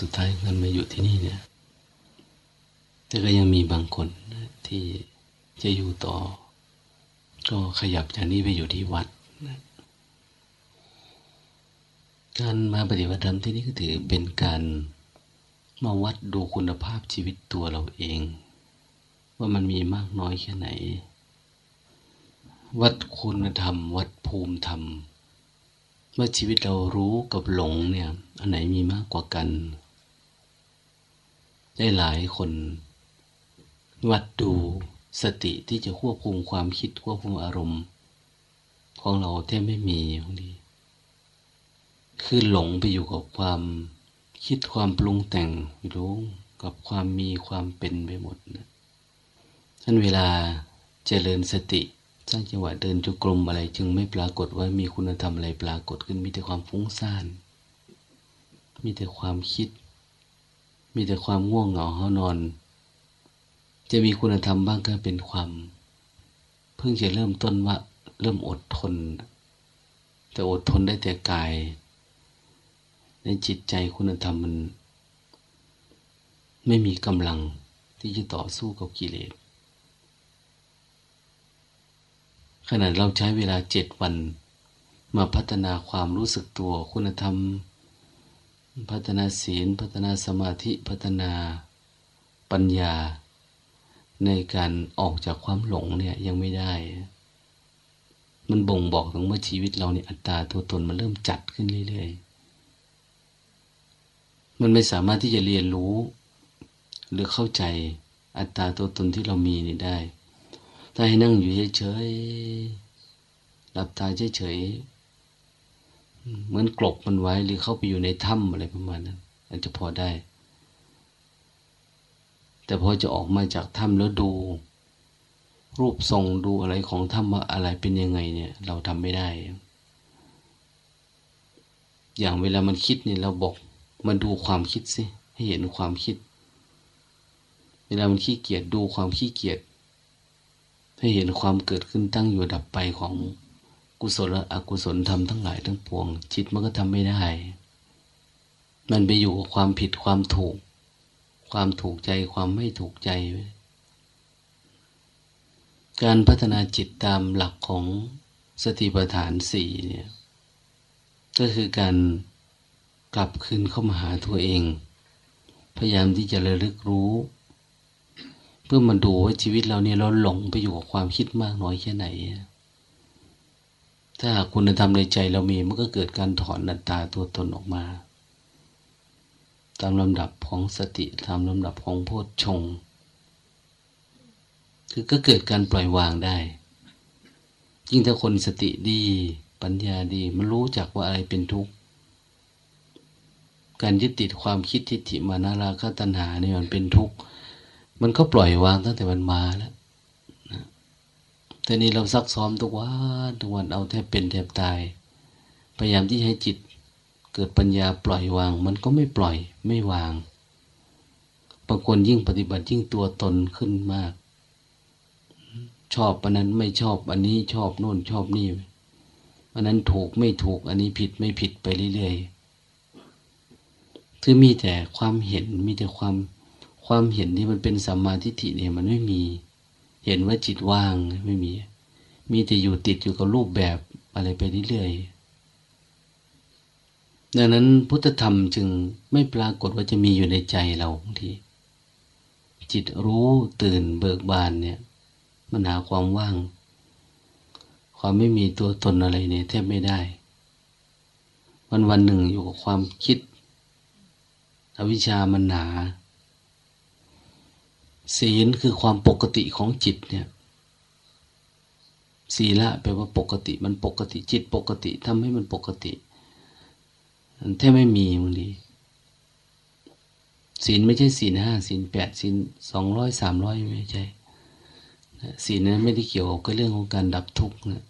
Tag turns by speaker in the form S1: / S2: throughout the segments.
S1: สุดท้ายกันมาอยู่ที่นี่เนี่ย แต่ก็ยังมีบางคนที่จะอยู่ต่อ ก็ขยับจากนี้ไปอยู่ที่วัดนะการมาปฏิบัติธรรมที่นี่ก็ถือเป็นการมาวัดดูคุณภาพชีวิตตัวเราเอง ว่ามันมีมากน้อยแค่ไหน วัดคุณธรรม วัดภูมิธรรมว่าชีวิตเรารู้กับหลงเนี่ย อันไหนมีมากกว่ากัน ได้หลายคน วัดดูสติที่จะควบคุมความคิดควบคุมอารมณ์ ของเราแทบไม่มีบางทีคือหลงไปอยู่กับความคิดความปรุงแต่งรู้กับความมีความเป็นไปหมดนะท่านเวลาเจริญสติสร้างจังหวะเดินจุกรมอะไร จึงไม่ปรากฏว่ามีคุณธรรมอะไรปรากฏขึ้นมีแต่ความฟุ้งซ่าน มีแต่ความคิด มีแต่ความง่วงเหงาห้านอน จะมีคุณธรรมบ้างก็เป็นความ เพิ่งจะเริ่มต้นว่า เริ่มอดทน แต่อดทนได้แต่กาย ในจิตใจคุณธรรมมัน ไม่มีกำลังที่จะต่อสู้กับกิเลสขนาดเราใช้เวลาเจ็ดวัน มาพัฒนาความรู้สึกตัวคุณธรรม พัฒนาศีล พัฒนาสมาธิพัฒนาปัญญา ในการออกจากความหลงเนี่ยยังไม่ได้ มันบ่งบอกถึงว่าชีวิตเราเนี่ยอัตตาตัวตนมันเริ่มจัดขึ้นเรื่อยๆ มันไม่สามารถที่จะเรียนรู้ หรือเข้าใจอัตตาตัวตนที่เรามีนี่ได้ ถ้าให้นั่งอยู่เฉยๆหลับตาเฉยๆ เหมือนกลบมันไว้หรือเข้าไปอยู่ในถ้ำอะไรประมาณนั้นอาจจะพอได้ แต่พอจะออกมาจากถ้ำแล้วดู รูปทรงดูอะไรของถ้ำว่าอะไรเป็นยังไงเนี่ย เราทำไม่ได้ อย่างเวลามันคิดเนี่ยเราบอกมาดูความคิดสิ ให้เห็นความคิด เวลามันขี้เกียจดูความขี้เกียจให้เห็นความเกิดขึ้นตั้งอยู่ดับไปของ กุศลและอกุศลธรรมทั้งหลายทั้งปวง จิตมันก็ทำไม่ได้ มันไปอยู่กับความผิดความถูก ความถูกใจความไม่ถูกใจ การพัฒนาจิตตามหลักของสติปัฏฐานสี่เนี่ยก็คือการกลับคืนเข้ามาหาตัวเอง พยายามที่จะระลึกรู้ เพื่อมาดูว่าชีวิตเราเนี่ยเราหลงไปอยู่กับความคิดมากน้อยแค่ไหน ถ้าคุณธรรมในใจเรามีมันก็เกิดการถอนนัตตาตัวตนออกมา ตามลำดับของสติตามลำดับของโพชฌงคือก็เกิดการปล่อยวางได้ ยิ่งถ้าคนสติดี ปัญญาดี มันรู้จักว่าอะไรเป็นทุกข์ การยึดติดความคิดทิฏฐิมานาราคตัณหาเนี่ยมันเป็นทุกข์ มันก็ปล่อยวางตั้งแต่มันมาแล้ว แต่นี้เราซักซ้อมทุกวันทุกวันเอาแทบเป็นแทบตาย พยายามที่ให้จิตเกิดปัญญาปล่อยวาง มันก็ไม่ปล่อยไม่วางบางคนยิ่งปฏิบัติยิ่งตัวตนขึ้นมาก ชอบอันนั้นไม่ชอบอันนี้ชอบโน่นชอบนี่อันนั้นถูกไม่ถูกอันนี้ผิดไม่ผิดไปเรื่อยๆคือมีแต่ความเห็นมีแต่ความความเห็นที่มันเป็นสัมมาทิฏฐิเนี่ยมันไม่มี เห็นว่าจิตว่างไม่มี มีแต่อยู่ติดอยู่กับรูปแบบอะไรไปเรื่อยๆดังนั้นพุทธธรรมจึงไม่ปรากฏว่าจะมีอยู่ในใจเราบางที จิตรู้ตื่นเบิกบานเนี่ย มันหาความว่าง ความไม่มีตัวตนอะไรเนี่ยแทบไม่ได้ วันวันหนึ่งอยู่กับความคิด อวิชามันหนา ศีลคือความปกติของจิตเนี่ยศีละแปลว่าปกติมันปกติจิตปกติทำให้มันปกติแท้ไม่มีมึงดีศีลไม่ใช่ศีลห้าศีลแปดศีลสองร้อยสามร้อยไม่ใช่ศีลนั้นไม่ได้เกี่ยวกับเรื่องของการดับทุกข์นะ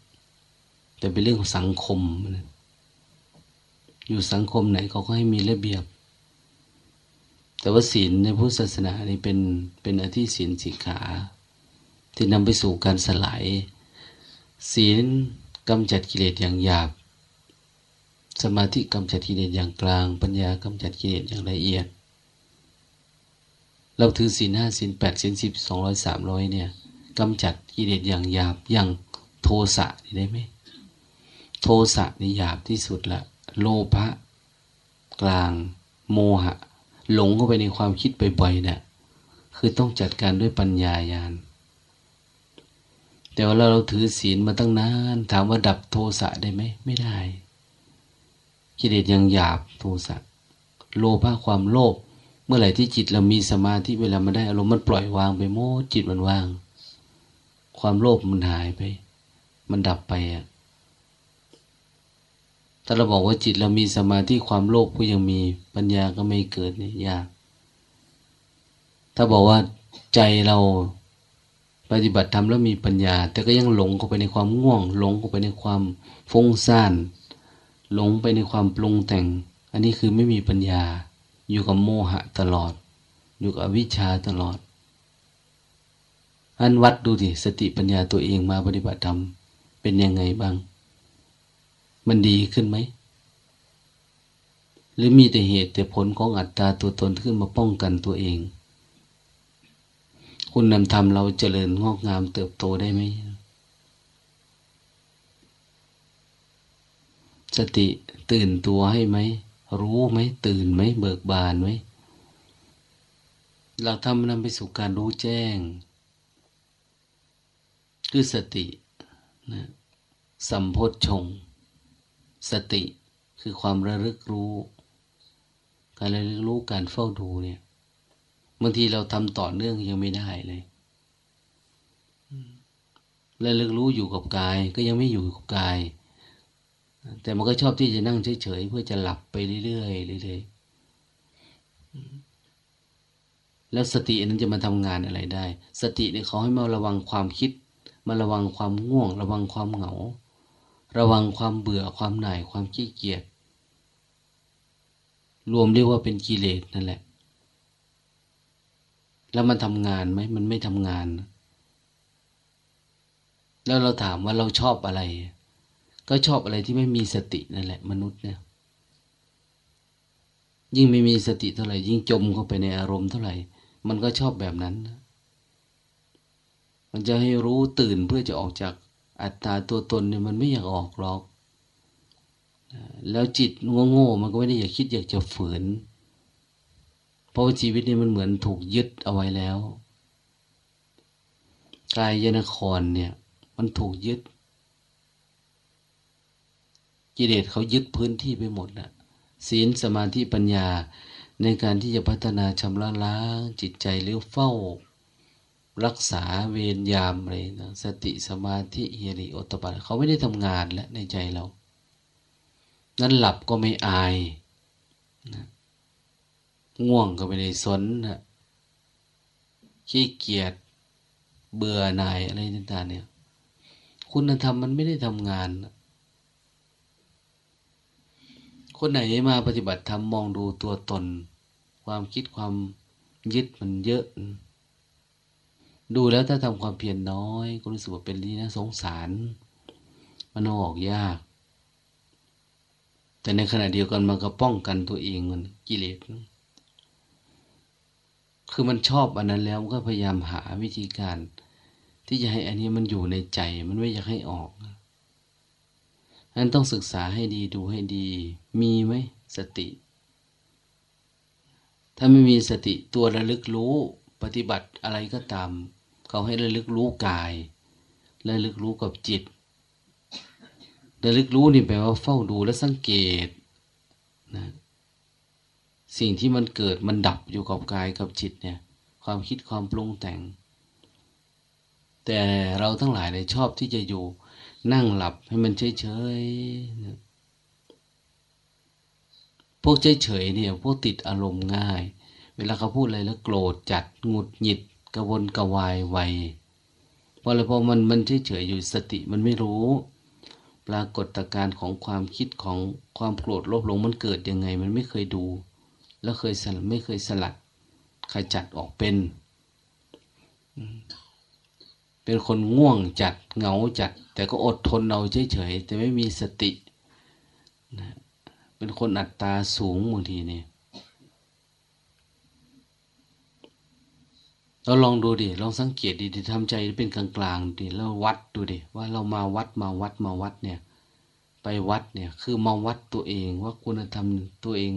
S1: แต่เป็นเรื่องของสังคมนะอยู่สังคมไหนเขาก็ให้มีระเบียบ แต่ว่าศีลในพุทธศาสนานี่เป็นเป็นอธิศีลสิกขา ที่นำไปสู่การสลาย ศีลกำจัดกิเลสอย่างหยาบ สมาธิกำจัดกิเลสอย่างกลาง ปัญญากำจัดกิเลสอย่างละเอียด เราถือศีลห้าศีลแปดศีลสิบสองร้อยสามร้อยเนี่ยกำจัดกิเลสอย่างหยาบอย่างโทสะได้ไหมโทสะนี่หยาบที่สุดละโลภะกลาง โมหะ หลงเข้าไปในความคิดบ่อยๆเนี่ยคือต้องจัดการด้วยปัญญาญาณแต่ว่าเราเราถือศีลมาตั้งนาน ถามว่าดับโทสะได้ไหมไม่ได้กิเลสยังหยาบโทสะโลภะความโลภเมื่อไหร่ที่จิตเรามีสมาธิเวลามันได้อารมณ์มันปล่อยวางไปโมจิตมันว่าง ความโลภมันหายไป มันดับไปอะ ถ้าเราบอกว่าจิตเรามีสมาธิความโลภก็ยังมีปัญญาก็ไม่เกิดเนี่ยยาก ถ้าบอกว่าใจเราปฏิบัติธรรมแล้วมีปัญญา แต่ก็ยังหลงเข้าไปในความง่วง หลงเข้าไปในความฟุ้งซ่านหลงไปในความปรุงแต่ง อันนี้คือไม่มีปัญญา อยู่กับโมหะตลอด อยู่กับวิชาตลอดอันวัดดูดิสติปัญญาตัวเองมาปฏิบัติธรรมเป็นยังไงบ้าง มันดีขึ้นไหม หรือมีแต่เหตุแต่ผลของอัตตาตัวตนขึ้นมาป้องกันตัวเอง คุณนำธรรมเราเจริญงอกงามเติบโตได้ไหมสติตื่นตัวให้ไหม รู้ไหม ตื่นไหม เบิกบานไหมเราทำนำไปสู่การรู้แจ้ง คือสตินะสัมโพธชง สติคือความระลึกรู้ การระลึกรู้การเฝ้าดูเนี่ยบางทีเราทำต่อเนื่องยังไม่ได้เลยระลึกรู้อยู่กับกาย ก็ยังไม่อยู่กับกาย แต่มันก็ชอบที่จะนั่งเฉยๆเพื่อจะหลับไปเรื่อยๆเรื่อยๆแล้วสตินั้นจะมาทำงานอะไรได้ สติเนี่ยเขาให้มาระวังความคิด มาระวังความง่วง ระวังความเหงา ระวังความเบื่อความหน่ายความขี้เกียจรวมเรียกว่าเป็นกิเลสนั่นแหละ แล้วมันทำงานไหมมันไม่ทำงาน แล้วเราถามว่าเราชอบอะไร ก็ชอบอะไรที่ไม่มีสตินั่นแหละ มนุษย์เนี่ย ยิ่งไม่มีสติเท่าไหร่ ยิ่งจมเข้าไปในอารมณ์เท่าไหร่ มันก็ชอบแบบนั้น มันจะให้รู้ตื่นเพื่อจะออกจาก อัตตาตัวตนเนี่ยมันไม่อยากออกหรอก แล้วจิตโง่ๆมันก็ไม่ได้อยากคิดอยากจะฝืน เพราะว่าชีวิตเนี่ยมันเหมือนถูกยึดเอาไว้แล้ว กายยนครเนี่ย มันถูกยึด กิเลสเขายึดพื้นที่ไปหมดนะศีลสมาธิปัญญาในการที่จะพัฒนาชำระล้างจิตใจหรือเฝ้า รักษาเวรยามอะไรนะสติสมาธิเฮริโอตปะเขาไม่ได้ทำงานแล้วในใจเรา นั้นหลับก็ไม่อายนะง่วงก็ไม่ได้สนนะขี้เกียจเบื่อหน่ายอะไรต่างๆเนี่ย คุณธรรมมันไม่ได้ทำงาน คนไหนมาปฏิบัติธรรมมองดูตัวตน ความคิดความยึดมันเยอะ ดูแล้วถ้าทำความเพียรนน้อย ก็รู้สึกว่าเป็นนี่นะสงสาร มันออกยาก แต่ในขณะเดียวกันมันก็ป้องกันตัวเองมันกิเลสคือมันชอบอันนั้นแล้วมันก็พยายามหาวิธีการ ที่จะให้อันนี้มันอยู่ในใจ มันไม่อยากให้ออกนั้นต้องศึกษาให้ดีดูให้ดี มีไหมสติ ถ้าไม่มีสติตัวระลึกรู้ปฏิบัติอะไรก็ตาม เขาให้ระลึกรู้กายระลึกรู้กับจิตระลึกรู้นี่แปลว่าเฝ้าดูและสังเกตนะสิ่งที่มันเกิดมันดับอยู่กับกายกับจิตเนี่ย ความคิดความปรุงแต่ง แต่เราทั้งหลายเลยชอบที่จะอยู่นั่งหลับให้มันเฉยๆพวกเฉยๆเนี่ย พวกติดอารมณ์ง่าย เวลาเขาพูดอะไรแล้วโกรธจัดหงุดหงิด กระวนกระวายไวเพราะอะไรเพราะมันมันเฉยๆอยู่สติมันไม่รู้ ปรากฏการณ์ของความคิดของความโกรธลภหลงมันเกิดยังไง มันไม่เคยดู แล้วเคยสลัดไม่เคยสลัดขจัดออกเป็น เป็นคนง่วงจัดเหงาจัด แต่ก็อดทนเอาเฉยๆแต่ไม่มีสติ เป็นคนอัตตาสูงบางทีเนี่ย เราลองดูดิ ลองสังเกตดิทำใจเป็นกลางๆดิแล้ววัดดูดิว่าเรามาวัดมาวัดมาวัดเนี่ย ไปวัดเนี่ยคือมาวัดตัวเองว่าคุณธรรมตัวเอง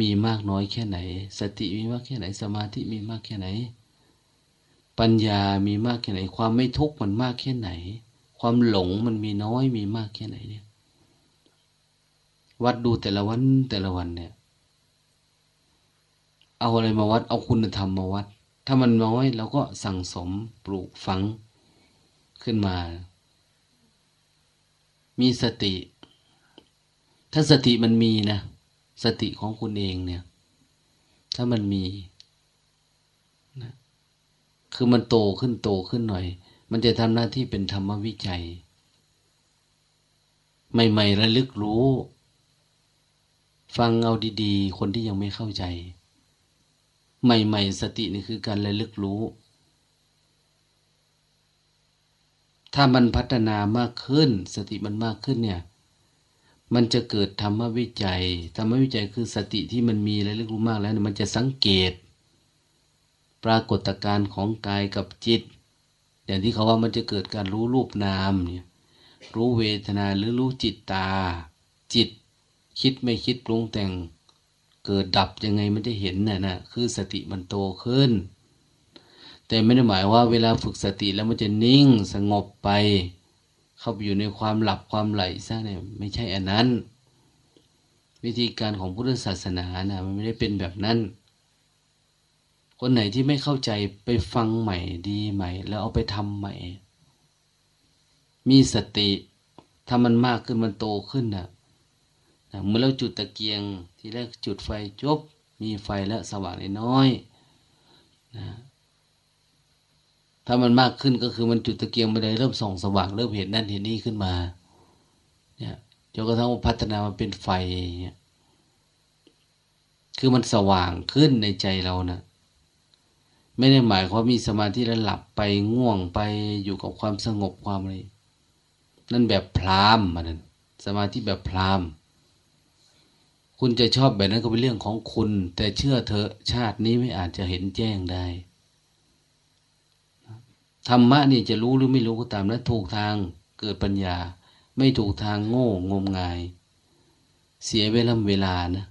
S1: มีมากน้อยแค่ไหน สติมีมากแค่ไหน สมาธิมีมากแค่ไหน ปัญญามีมากแค่ไหน ความไม่ทุกข์มันมากแค่ไหน ความหลงมันมีน้อยมีมากแค่ไหนเนี่ย วัดดูแต่ละวันแต่ละวันเนี่ย เอาอะไรมาวัด เอาคุณธรรมมาวัด ถ้ามันน้อยเราก็สั่งสมปลูกฝังขึ้นมา มีสติ ถ้าสติมันมีนะ สติของคุณเองเนี่ย ถ้ามันมีนะคือมันโตขึ้นโตขึ้นหน่อย มันจะทำหน้าที่เป็นธรรมวิจัย ใหม่ ๆ ระลึกรู้ ฟังเอาดี ๆ คนที่ยังไม่เข้าใจ ใหม่ๆ สตินี่คือการระลึกรู้ ถ้ามันพัฒนามากขึ้น สติมันมากขึ้นเนี่ย มันจะเกิดธรรมวิจัย ธรรมวิจัยคือสติที่มันมีระลึกรู้มากแล้ว มันจะสังเกต ปรากฏการณ์ของกายกับจิต อย่างที่เขาว่ามันจะเกิดการรู้รูปนามเนี่ย รู้เวทนาหรือรู้จิตตา จิต คิดไม่คิดปรุงแต่ง เกิดดับยังไงมันจะเห็นน่ะนะคือสติมันโตขึ้น แต่ไม่ได้หมายว่าเวลาฝึกสติแล้วมันจะนิ่งสงบไป เข้าไปอยู่ในความหลับความไหลซะเนี่ยไม่ใช่อันนั้น วิธีการของพุทธศาสนานะมันไม่ได้เป็นแบบนั้น คนไหนที่ไม่เข้าใจไปฟังใหม่ดีใหม่ แล้วเอาไปทำใหม่ มีสติถ้ามันมากขึ้นมันโตขึ้นนะ่ะ เมื่อเราจุดตะเกียง ทีแรกจุดไฟจบ มีไฟแล้วสว่างน้อยนะถ้ามันมากขึ้นก็คือมันจุดตะเกียงไปเลยเริ่มส่องสว่างเริ่มเห็นนั่นเห็นนี่ขึ้นมาเนี่ยจนกระทั่งพัฒนามาเป็นไฟเนี่ยคือมันสว่างขึ้นในใจเรานะไม่ได้หมายความมีสมาธิแล้วหลับไปง่วงไปอยู่กับความสงบความอะไรนั่นแบบพรามมันน่ะสมาธิแบบพราม คุณจะชอบแบบนั้นก็เป็นเรื่องของคุณ แต่เชื่อเถอะชาตินี้ไม่อาจจะเห็นแจ้งได้ธรรมะนี่จะรู้หรือไม่รู้ก็ตามนะถูกทางเกิดปัญญา ไม่ถูกทางโง่งมงาย เสียเวลาเวลานะ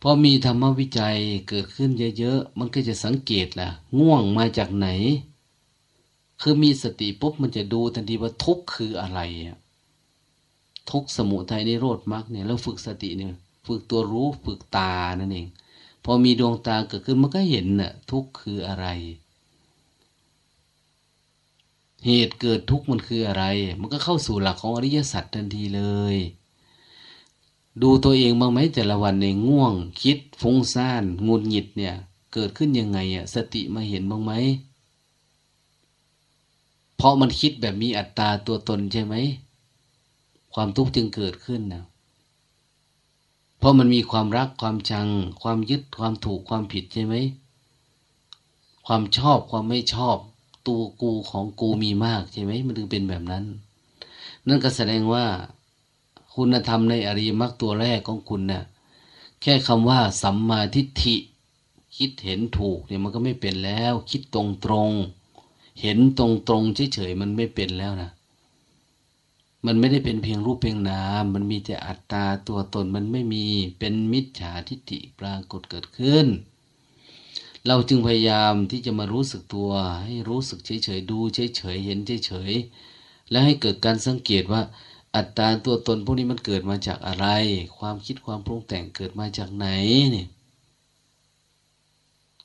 S1: พอมีธรรมวิจัยเกิดขึ้นเยอะๆ มันก็จะสังเกตล่ะ ง่วงมาจากไหน คือมีสติปุ๊บมันจะดูทันทีว่าทุกข์คืออะไรอะ ทุกสมุทัยนิโรธมรรคเนี่ยเราฝึกสติเนี่ย ฝึกตัวรู้ฝึกตานั่นเอง พอมีดวงตาเกิดขึ้นมันก็เห็นน่ะทุกคืออะไร เหตุเกิดทุกมันคืออะไร มันก็เข้าสู่หลักของอริยสัจทันทีเลย ดูตัวเองบ้างไหมแต่ละวันในง่วง คิดฟุ้งซ่านงุนหงิดเนี่ย เกิดขึ้นยังไงอะสติมาเห็นบ้างไหมเพราะมันคิดแบบมีอัตตาตัวตนใช่ไหม ความทุกข์จึงเกิดขึ้นนะเพราะมันมีความรักความชัง ความยึดความถูกความผิดใช่ไหมความชอบความไม่ชอบ ตัวกูของกูมีมากใช่ไหมมันถึงเป็นแบบนั้น นั่นก็แสดงว่าคุณธรรมในอริยมรรคตัวแรกของคุณเนะ่ยแค่คำว่า สัมมาทิฏฐิ คิดเห็นถูกเนี่ยมันก็ไม่เป็นแล้ว คิดตรงตรงเห็นตรงตรงเฉยๆมันไม่เป็นแล้วนะ มันไม่ได้เป็นเพียงรูปเพียงนาม มันมีแต่อัตตาตัวตนมันไม่มีเป็นมิจฉาทิฏฐิปรากฏเกิดขึ้น เราจึงพยายามที่จะมารู้สึกตัว ให้รู้สึกเฉยๆดูเฉยๆเห็นเฉยๆแล้วให้เกิดการสังเกตว่า อัตตาตัวตนพวกนี้มันเกิดมาจากอะไร ความคิดความปรุงแต่งเกิดมาจากไหนเนี่ย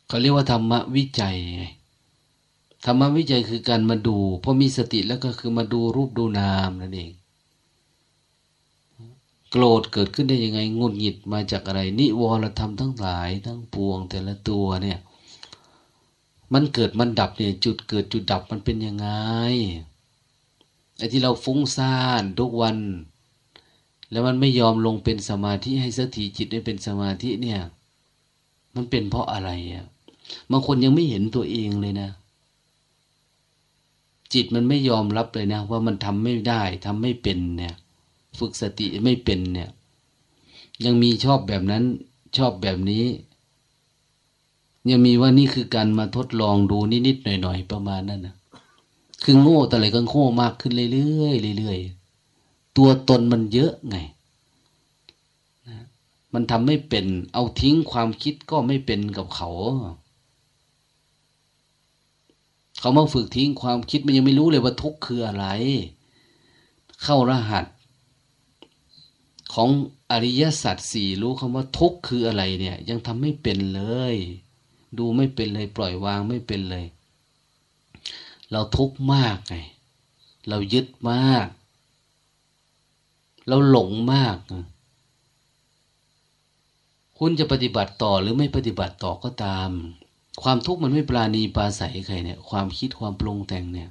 S1: เขาเรียกว่าธรรมวิจัยไง ธรรมวิจัยคือการมาดูพอมีสติแล้วก็คือมาดูรูปดูนามนั่นเอง โกรธเกิดขึ้นได้ยังไงงุนหงิดมาจากอะไร นิวรธรรมทั้งหลายทั้งปวงแต่ละตัวเนี่ย มันเกิดมันดับเนี่ยจุดเกิดจุดดับมันเป็นยังไงไอ้ที่เราฟุ้งซ่านทุกวัน แล้วมันไม่ยอมลงเป็นสมาธิให้สติจิตได้เป็นสมาธิเนี่ย มันเป็นเพราะอะไรอะบางคนยังไม่เห็นตัวเองเลยนะ จิตมันไม่ยอมรับเลยนะ ว่ามันทำไม่ได้ทำไม่เป็นเนี่ย ฝึกสติไม่เป็นเนี่ย ยังมีชอบแบบนั้น ชอบแบบนี้ ยังมีว่านี่คือการมาทดลองดูนิดๆหน่อยๆประมาณนั้นนะคือโง่แต่อะไรก็โง่มากขึ้นเรื่อยๆเรื่อยๆตัวตนมันเยอะไงนะมันทำไม่เป็น เอาทิ้งความคิดก็ไม่เป็นกับเขา เขามาฝึกทิ้งความคิดมันยังไม่รู้เลยว่าทุกข์คืออะไร เข้ารหัส ของอริยสัจสี่รู้คำว่าทุกข์คืออะไรเนี่ย ยังทำไม่เป็นเลย ดูไม่เป็นเลย ปล่อยวางไม่เป็นเลย เราทุกข์มากไงเรายึดมาก เราหลงมาก คุณจะปฏิบัติต่อหรือไม่ปฏิบัติต่อก็ตาม ความทุกข์มันไม่ปราณีปราศัยใครเนี่ย ความคิดความปรุงแต่งเนี่ย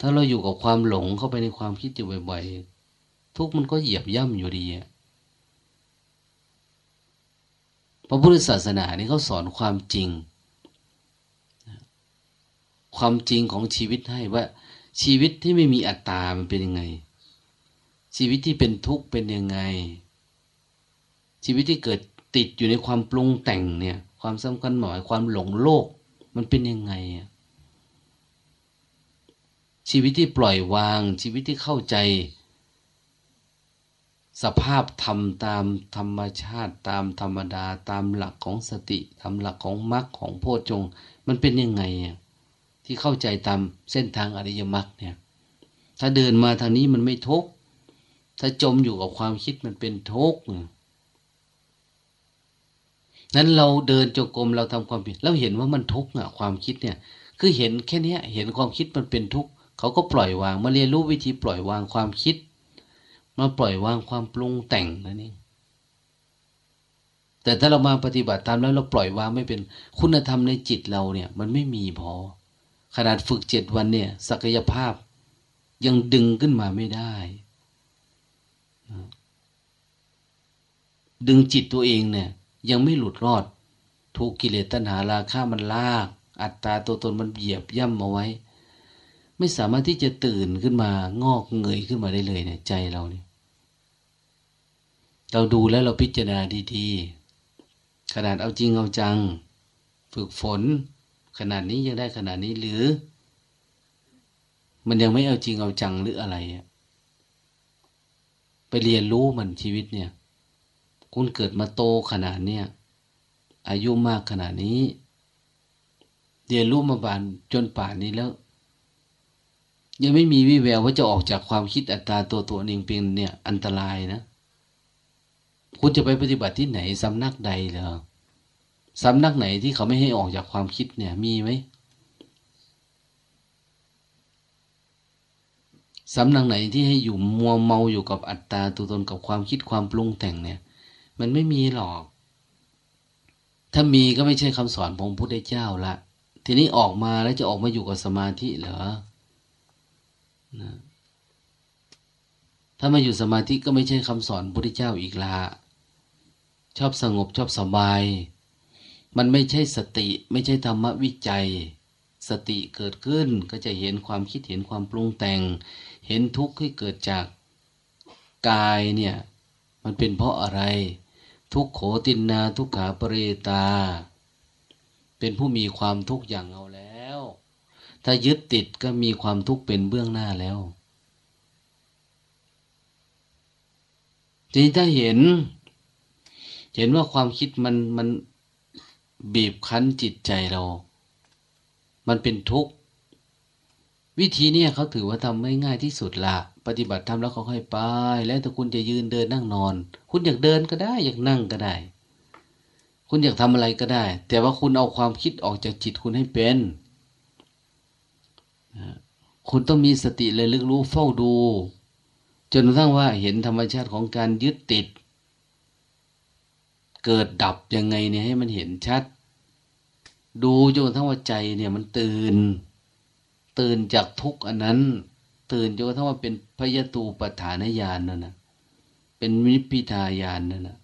S1: ถ้าเราอยู่กับความหลงเข้าไปในความคิดอยู่บ่อยๆ ทุกข์มันก็เหยียบย่ำอยู่ดีอะพระพุทธศาสนานี่เขาสอนความจริง ความจริงของชีวิตให้ว่า ชีวิตที่ไม่มีอัตตา มันเป็นยังไง ชีวิตที่เป็นทุกข์เป็นยังไง ชีวิตที่เกิดติดอยู่ในความปรุงแต่งเนี่ย ความสำคัญหมายความหลงโลก มันเป็นยังไง ชีวิตที่ปล่อยวาง ชีวิตที่เข้าใจ สภาพธรรมตามธรรมชาติ ตามธรรมดา ตามหลักของสติตามหลักของมรรคของโพชฌงมันเป็นยังไงที่เข้าใจตามเส้นทางอริยมรรคเนี่ย ถ้าเดินมาทางนี้มันไม่ทุกข์ถ้าจมอยู่กับความคิดมันเป็นทุกข์ นั้นเราเดินจงกรมเราทำความผิดเราเห็นว่ามันทุกข์อะความคิดเนี่ย คือเห็นแค่นี้เห็นความคิดมันเป็นทุกข์เขาก็ปล่อยวางมาเรียนรู้วิธีปล่อยวางความคิด มาปล่อยวางความปรุงแต่งนั่นเองแต่ถ้าเรามาปฏิบัติตามแล้วเราปล่อยวางไม่เป็นคุณธรรมในจิตเราเนี่ย มันไม่มีพอ ขนาดฝึกเจ็ดวันเนี่ย ศักยภาพยังดึงขึ้นมาไม่ได้ ดึงจิตตัวเองเนี่ย ยังไม่หลุดรอด ถูกกิเลสตัณหาราคะมันลาก อัตตาตัวตนมันเหยียบย่ำมาไว้ ไม่สามารถที่จะตื่นขึ้นมางอกเงยขึ้นมาได้เลยเนี่ยใจเราเนี่ยเราดูแล้วเราพิจารณาดีๆ ขนาดเอาจริงเอาจัง ฝึกฝน ขนาดนี้ยังได้ขนาดนี้หรือ มันยังไม่เอาจริงเอาจังหรืออะไร ไปเรียนรู้มันชีวิตเนี่ย คุณเกิดมาโตขนาดเนี้ยอายุมากขนาดนี้เรียนรู้มาบานจนป่านนี้แล้ว ยังไม่มีวิแววว่าจะออกจากความคิดอัตตาตัวตัวเองเป็นเนี่ย อันตรายนะ คุณจะไปปฏิบัติที่ไหนสำนักใดเหรอสำนักไหนที่เขาไม่ให้ออกจากความคิดเนี่ย มีไหมสำนักไหนที่ให้อยู่มัวเมาอยู่กับอัตตาตัวตนกับความคิดความปรุงแต่งเนี่ย มันไม่มีหรอก ถ้ามีก็ไม่ใช่คำสอนของพระพุทธเจ้าละทีนี้ออกมาแล้วจะออกมาอยู่กับสมาธิเหรอนะถ้ามาอยู่สมาธิก็ไม่ใช่คำสอนพระพุทธเจ้าอีกละชอบสงบชอบสบาย มันไม่ใช่สติ ไม่ใช่ธรรมวิจัย สติเกิดขึ้นก็จะเห็นความคิดเห็นความปรุงแต่ง เห็นทุกข์ที่เกิดจากกายเนี่ย มันเป็นเพราะอะไร ทุกโขตินนาทุกขาปริตา เป็นผู้มีความทุกข์อย่างเอาแล้ว ถ้ายึดติดก็มีความทุกข์เป็นเบื้องหน้าแล้วทีนี้ถ้าเห็น เห็นว่าความคิดมันมันบีบคั้นจิตใจเรา มันเป็นทุกข์ วิธีนี้เขาถือว่าทำไม่ง่ายที่สุดล่ะ ปฏิบัติทำแล้วเขาค่อยไป แล้วถ้าคุณจะยืนเดินนั่งนอน คุณอยากเดินก็ได้ อยากนั่งก็ได้ คุณอยากทำอะไรก็ได้ แต่ว่าคุณเอาความคิดออกจากจิตคุณให้เป็น คุณต้องมีสติเลยลึกรู้เฝ้าดู จนกระทั่งว่าเห็นธรรมชาติของการยึดติด เกิดดับยังไงเนี่ยให้มันเห็นชัด ดูจนกระทั่งว่าใจเนี่ยมันตื่น ตื่นจากทุกข์อันนั้น ตื่นจนกระทั่งว่าเป็นพยตูปฐานญาณนั่นนะเป็นมิพิทายานนั่นนะ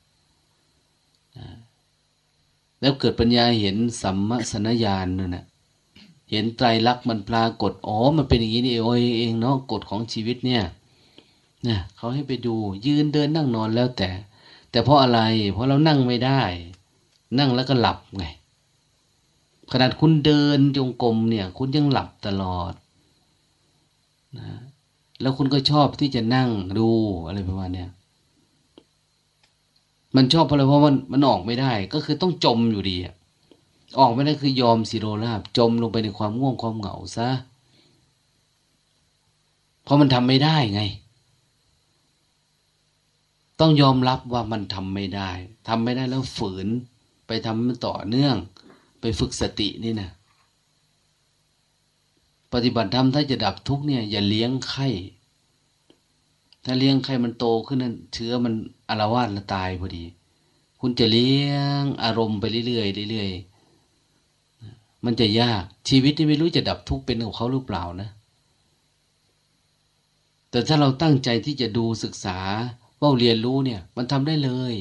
S1: แล้วเกิดปัญญาเห็นสัมมสนญาณนั่นนะเห็นไตรลักษณ์มันปรากฏ อ๋อ มันเป็นอย่างนี้นี่เองเนาะกฎของชีวิตเนี่ยนะเขาให้ไปดูยืนเดินนั่งนอนแล้วแต่ แต่เพราะอะไร เพราะเรานั่งไม่ได้ นั่งแล้วก็หลับไงขนาดคุณเดินจงกรมเนี่ย คุณยังหลับตลอด นะแล้วคุณก็ชอบที่จะนั่งดูอะไรประมาณเนี้ยมันชอบเพราะอะไรเพราะมันมันออกไม่ได้ ก็คือต้องจมอยู่ดีอออกไม่ได้คือยอมสิโรราบ จมลงไปในความง่วงความเหงาซะเพราะมันทำไม่ได้ไง ต้องยอมรับว่ามันทำไม่ได้ทำไม่ได้แล้วฝืน ไปทำมันต่อเนื่อง ไปฝึกสตินี่นะ ปฏิบัติธรรมถ้าจะดับทุกเนี่ยอย่าเลี้ยงไข้ถ้าเลี้ยงไข้มันโตขึ้นนั้นเชื้อมันอารวาสแล้วตายพอดี คุณจะเลี้ยงอารมณ์ไปเรื่อยๆเรื่อยๆมันจะยากชีวิตที่ไม่รู้จะดับทุกเป็นของเขาหรือเปล่านะ แต่ถ้าเราตั้งใจที่จะดูศึกษาว่าเรียนรู้เนี่ย มันทำได้เลย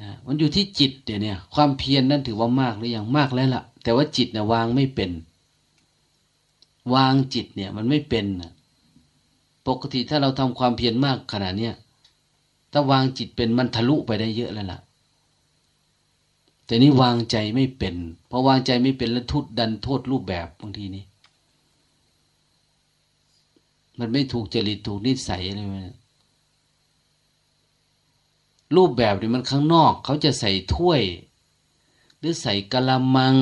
S1: นะมันอยู่ที่จิตเดี๋ยวนี้ความเพียรนนั้นถือว่ามากหรือยังมากแล้วล่ะ แต่ว่าจิตนะวางไม่เป็น วางจิตเนี่ย มันไม่เป็นปกติถ้าเราทำความเพียรมากขนาดเนี้ยถ้าวางจิตเป็นมันทะลุไปได้เยอะแล้วล่ะ แต่นี่วางใจไม่เป็นพอวางใจไม่เป็นแล้วทุดดันโทษรูปแบบบางทีนี้ มันไม่ถูกจริตถูกนิสัยอะไรมันรูปแบบนี่มันข้างนอก เขาจะใส่ถ้วย หรือใส่กะละมัง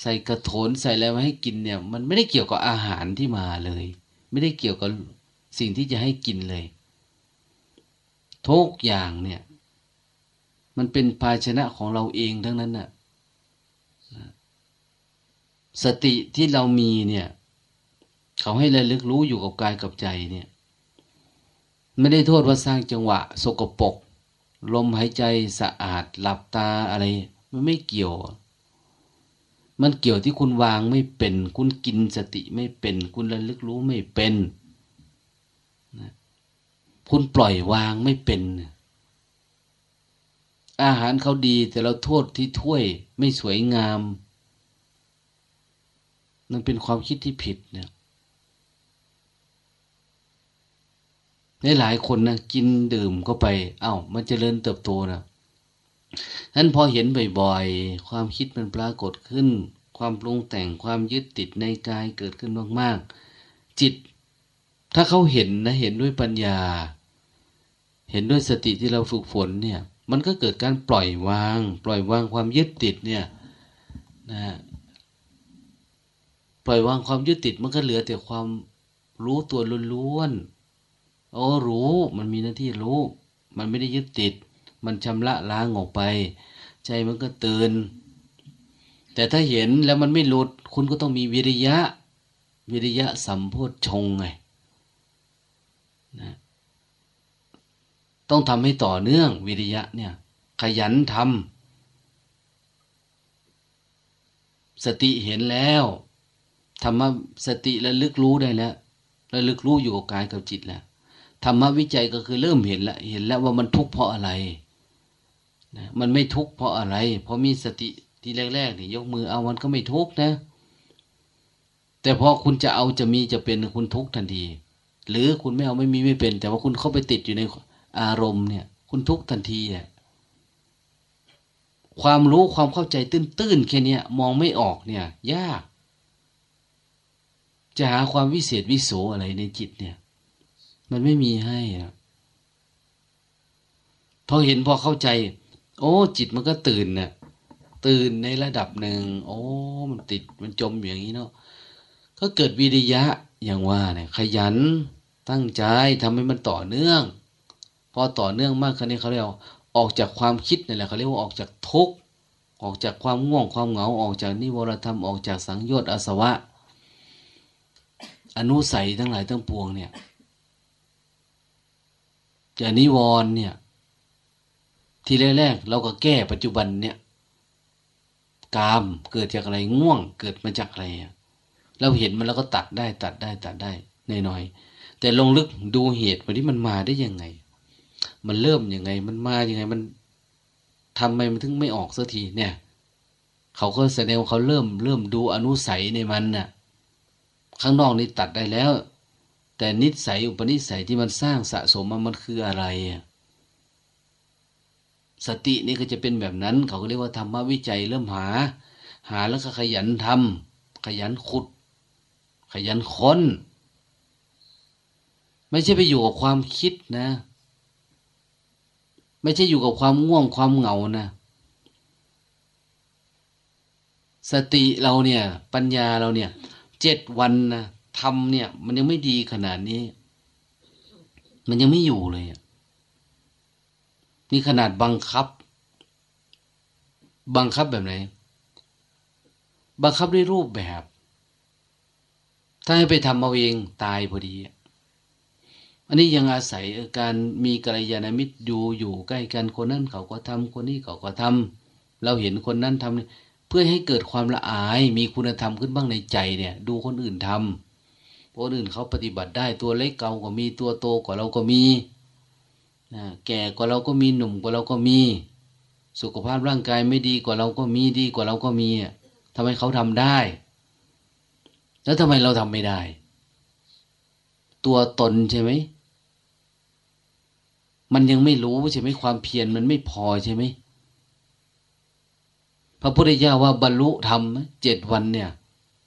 S1: ใส่กระโถนใส่อะไรมาให้กินเนี่ย มันไม่ได้เกี่ยวกับอาหารที่มาเลย ไม่ได้เกี่ยวกับสิ่งที่จะให้กินเลย ทุกอย่างเนี่ย มันเป็นภาชนะของเราเองทั้งนั้นน่ะสติที่เรามีเนี่ย เขาให้ระลึกรู้อยู่กับกายกับใจเนี่ย ไม่ได้โทษว่าสร้างจังหวะ สกปรกลมหายใจสะอาดหลับตาอะไร มันไม่เกี่ยว มันเกี่ยวที่คุณวางไม่เป็น คุณกินสติไม่เป็น คุณระลึกรู้ไม่เป็นนะคุณปล่อยวางไม่เป็น อาหารเขาดีแต่เราโทษที่ถ้วยไม่สวยงามนั่นเป็นความคิดที่ผิดเนี่ยในหลายคนนะกินดื่มก็ไป เอา้า มันจเจริญเติบโตนะ นั้นพอเห็นบ่อยๆ ความคิดมันปรากฏขึ้น ความปรุงแต่งความยึดติดในกายเกิดขึ้นมากๆ จิต ถ้าเขาเห็นนะเห็นด้วยปัญญา เห็นด้วยสติที่เราฝึกฝนเนี่ย มันก็เกิดการปล่อยวาง ปล่อยวางความยึดติดเนี่ยนะปล่อยวางความยึดติดมันก็เหลือแต่ความรู้ตัวล้วนๆโอ้รู้มันมีหน้าที่รู้ มันไม่ได้ยึดติด มันชำระล้างออกไป ใจมันก็ตื่น แต่ถ้าเห็นแล้วมันไม่หลุด คุณก็ต้องมีวิริยะ วิริยะสัมโพธชงไงนะต้องทำให้ต่อเนื่องวิริยะเนี่ย ขยันทำสติเห็นแล้วธรรมสติระลึกรู้ได้แล้วระลึกรู้อยู่กับกายกับจิตแล้วธรรมวิจัยก็คือเริ่มเห็นแล้วเห็นแล้วว่ามันทุกข์เพราะอะไร นะมันไม่ทุกข์เพราะอะไร เพราะมีสติที่แรกๆนี่ยกมือเอามันก็ไม่ทุกข์นะ แต่พอคุณจะเอาจะมีจะเป็นคุณทุกข์ทันที หรือคุณไม่เอาไม่มีไม่เป็น แต่ว่าคุณเข้าไปติดอยู่ในอารมณ์เนี่ย คุณทุกข์ทันทีอะความรู้ความเข้าใจตื้นๆแค่นี้มองไม่ออกเนี่ย ยาก จะหาความวิเศษวิโสอะไรในจิตเนี่ย มันไม่มีให้พอเห็นพอเข้าใจ โอ้ จิตมันก็ตื่นนะ่ะตื่นในระดับหนึ่ง โอ้ มันติดมันจมอย่างนี้เนาะก็เกิดวิริยะอย่างว่าเนี่ยขยันตั้งใจทำให้มันต่อเนื่อง พอต่อเนื่องมากครั้นี้เขาเรียกออกจากความคิดนี่แหละเขาเรียกว่าออกจากทุกข์ออกจากความง่วงความเหงาออกจากนิวรธรรมออกจากสังโยชน์อาสวะ อนุสัยทั้งหลายทั้งปวงเนี่ยจากนิวรเนี่ย ทีแรกๆเราก็แก้ปัจจุบันเนี่ยกามเกิดจากอะไรง่วง เกิดมาจากอะไรเราเห็นมันแล้วก็ตัดได้ตัดได้ตัดได้น้อยๆแต่ลงลึกดูเหตุวันนี้มันมาได้ยังไง มันเริ่มยังไง มันมาอยังไงมันทำไมมันถึงไม่ออกสักทีเนี่ย เขาก็แสดงเขาเริ่มเริ่มดูอนุสัยในมันน่ะ ข้างนอกนี่ตัดได้แล้ว แต่นิสัยอุปนิสัยที่มันสร้างสะสมมันมันคืออะไร สตินี่ก็จะเป็นแบบนั้น เขาก็เรียกว่าธรรมวิจัยเริ่มหา หาแล้วก็ขยันทำขยันขุด ขยันค้น ไม่ใช่ไปอยู่กับความคิดนะ ไม่ใช่อยู่กับความง่วงความเหงานะ สติเราเนี่ย ปัญญาเราเนี่ยเจ็ดวันนะทำเนี่ย มันยังไม่ดีขนาดนี้ มันยังไม่อยู่เลย นี่ขนาดบังคับ บังคับแบบไหน บังคับด้วยรูปแบบ ถ้าให้ไปทำเอาเองตายพอดี อันนี้ยังอาศัยการมีกัลยาณมิตรอยู่อยู่ใกล้กันคนนั้นเขาก็ทำคนนี้เขาก็ทำเราเห็นคนนั้นทำเพื่อให้เกิดความละอายมีคุณธรรมขึ้นบ้างในใจเนี่ย ดูคนอื่นทำคนอื่นเขาปฏิบัติได้ตัวเล็กเก่าก็มีตัวโตกว่าเราก็มี นะแก่กว่าเราก็มีหนุ่มกว่าเราก็มี สุขภาพร่างกายไม่ดีกว่าเราก็มีดีกว่าเราก็มีทำไมเขาทำได้ แล้วทำไมเราทำไม่ได้ ตัวตนใช่ไหมมันยังไม่รู้ใช่ไหมความเพียรมันไม่พอใช่ไหมพระพุทธเจ้าว่าบรรลุธรรมเจ็ดวันเนี่ย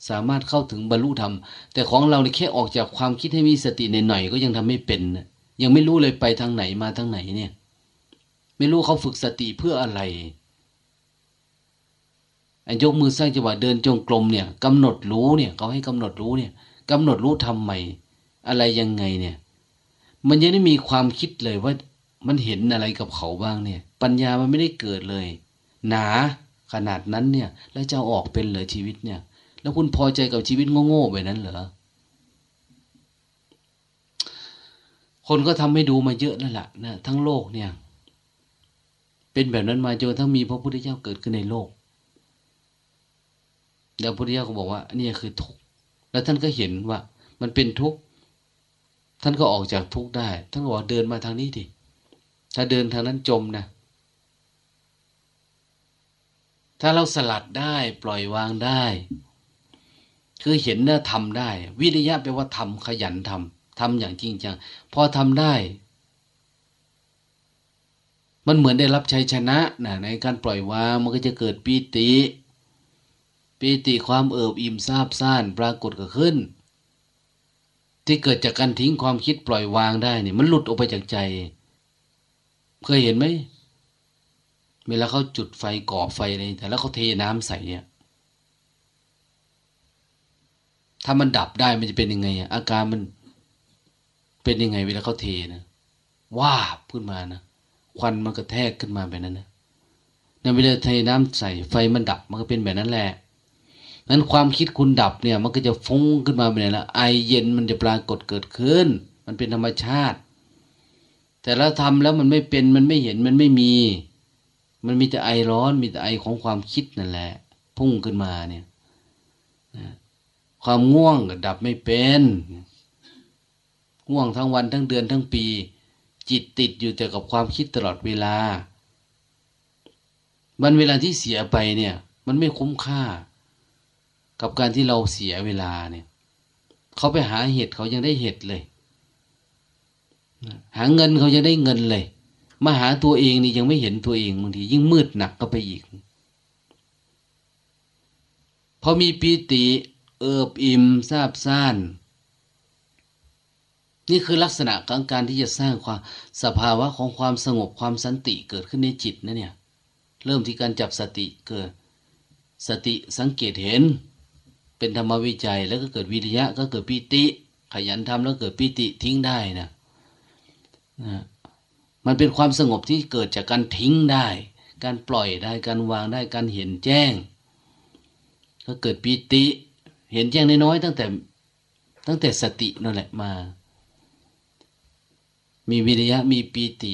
S1: สามารถเข้าถึงบรรลุธรรม แต่ของเราเนี่ยแค่ออกจากความคิดให้มีสติหน่อยๆก็ยังทำไม่เป็นนะ ยังไม่รู้เลยไปทางไหนมาทางไหนเนี่ย ไม่รู้เขาฝึกสติเพื่ออะไรอันยกมือสร้างจังหวะเดินจงกรมเนี่ยกำหนดรู้เนี่ยเขาให้กำหนดรู้เนี่ยกำหนดรู้ทำใหม่อะไรยังไงเนี่ย มันยังไม่มีความคิดเลยว่ามันเห็นอะไรกับเขาบ้างเนี่ย ปัญญามันไม่ได้เกิดเลย หนาขนาดนั้นเนี่ย แล้วจะออกเป็นเหรอชีวิตเนี่ย แล้วคุณพอใจกับชีวิตโง่ๆแบบนั้นเหรอ คนก็ทำให้ดูมาเยอะแล้วล่ะนะทั้งโลกเนี่ย เป็นแบบนั้นมาจนทั้งมีพระพุทธเจ้าเกิดขึ้นในโลก แล้วพระพุทธเจ้าก็บอกว่านี่คือทุกข์แล้วท่านก็เห็นว่า มันเป็นทุกข์ท่านก็ออกจากทุกข์ได้ ท่านบอกเดินมาทางนี้ดิถ้าเดินทางนั้นจมนะถ้าเราสลัดได้ปล่อยวางได้ คือเห็นเนื้อทำได้ วิริยะแปลว่าทำขยันทำ ทำอย่างจริงจัง พอทำได้ มันเหมือนได้รับชัยชนะนะในการปล่อยวางมันก็จะเกิดปีติปีติความเอิบอิ่มซาบซ่านปรากฏก็ขึ้น ที่เกิดจากการทิ้งความคิดปล่อยวางได้เนี่ยมันหลุดออกไปจากใจ เคยเห็นไหมเวลาเขาจุดไฟก่อไฟอะไรแต่แล้วเขาเทน้ำใส่เนี่ยถ้ามันดับได้มันจะเป็นยังไงอะอาการมัน เป็นยังไงเวลาเขาเทนะว่าขึ้นมานะควันมันก็แทกขึ้นมาแบบนั้นนะในเวลาเทน้ำใส่ไฟมันดับมันก็เป็นแบบนั้นแหละนั้นความคิดคุณดับเนี่ย มันก็จะฟุ้งขึ้นมาแบบนั้นละไอเย็นมันจะปรากฏเกิดขึ้น มันเป็นธรรมชาติ แต่เราทำแล้วมันไม่เป็นมันไม่เห็นมันไม่มี มันมีแต่ไอร้อนมีแต่ไอของความคิดนั่นแหละ พุ่งขึ้นมาเนี่ยความง่วงก็ดับไม่เป็น ง่วงทั้งวันทั้งเดือนทั้งปี จิตติดอยู่แต่กับความคิดตลอดเวลา มันเวลาที่เสียไปเนี่ย มันไม่คุ้มค่า กับการที่เราเสียเวลาเนี่ย เขาไปหาเห็ดเขายังได้เห็ดเลย หาเงินเขายังได้เงินเลย มาหาตัวเองนี่ยังไม่เห็นตัวเองบางทียิ่งมืดหนักก็ไปอีกพอมีปีติเอิบอิ่มซาบซ่าน นี่คือลักษณะของการที่จะสร้างความสภาวะของความสงบความสันติเกิดขึ้นในจิตนะเนี่ย เริ่มที่การจับสติเกิด สติสังเกตเห็น เป็นธรรมวิจัยแล้วก็เกิดวิริยะก็เกิดปิติ ขยันทำแล้วเกิดปิติทิ้งได้นะนะมันเป็นความสงบที่เกิดจากการทิ้งได้ การปล่อยได้การวางได้การเห็นแจ้ง ก็เกิดปิติ เห็นแจ้งน้อยๆตั้งแต่ตั้งแต่สตินั่นแหละมา มีวิริยะมีปีติ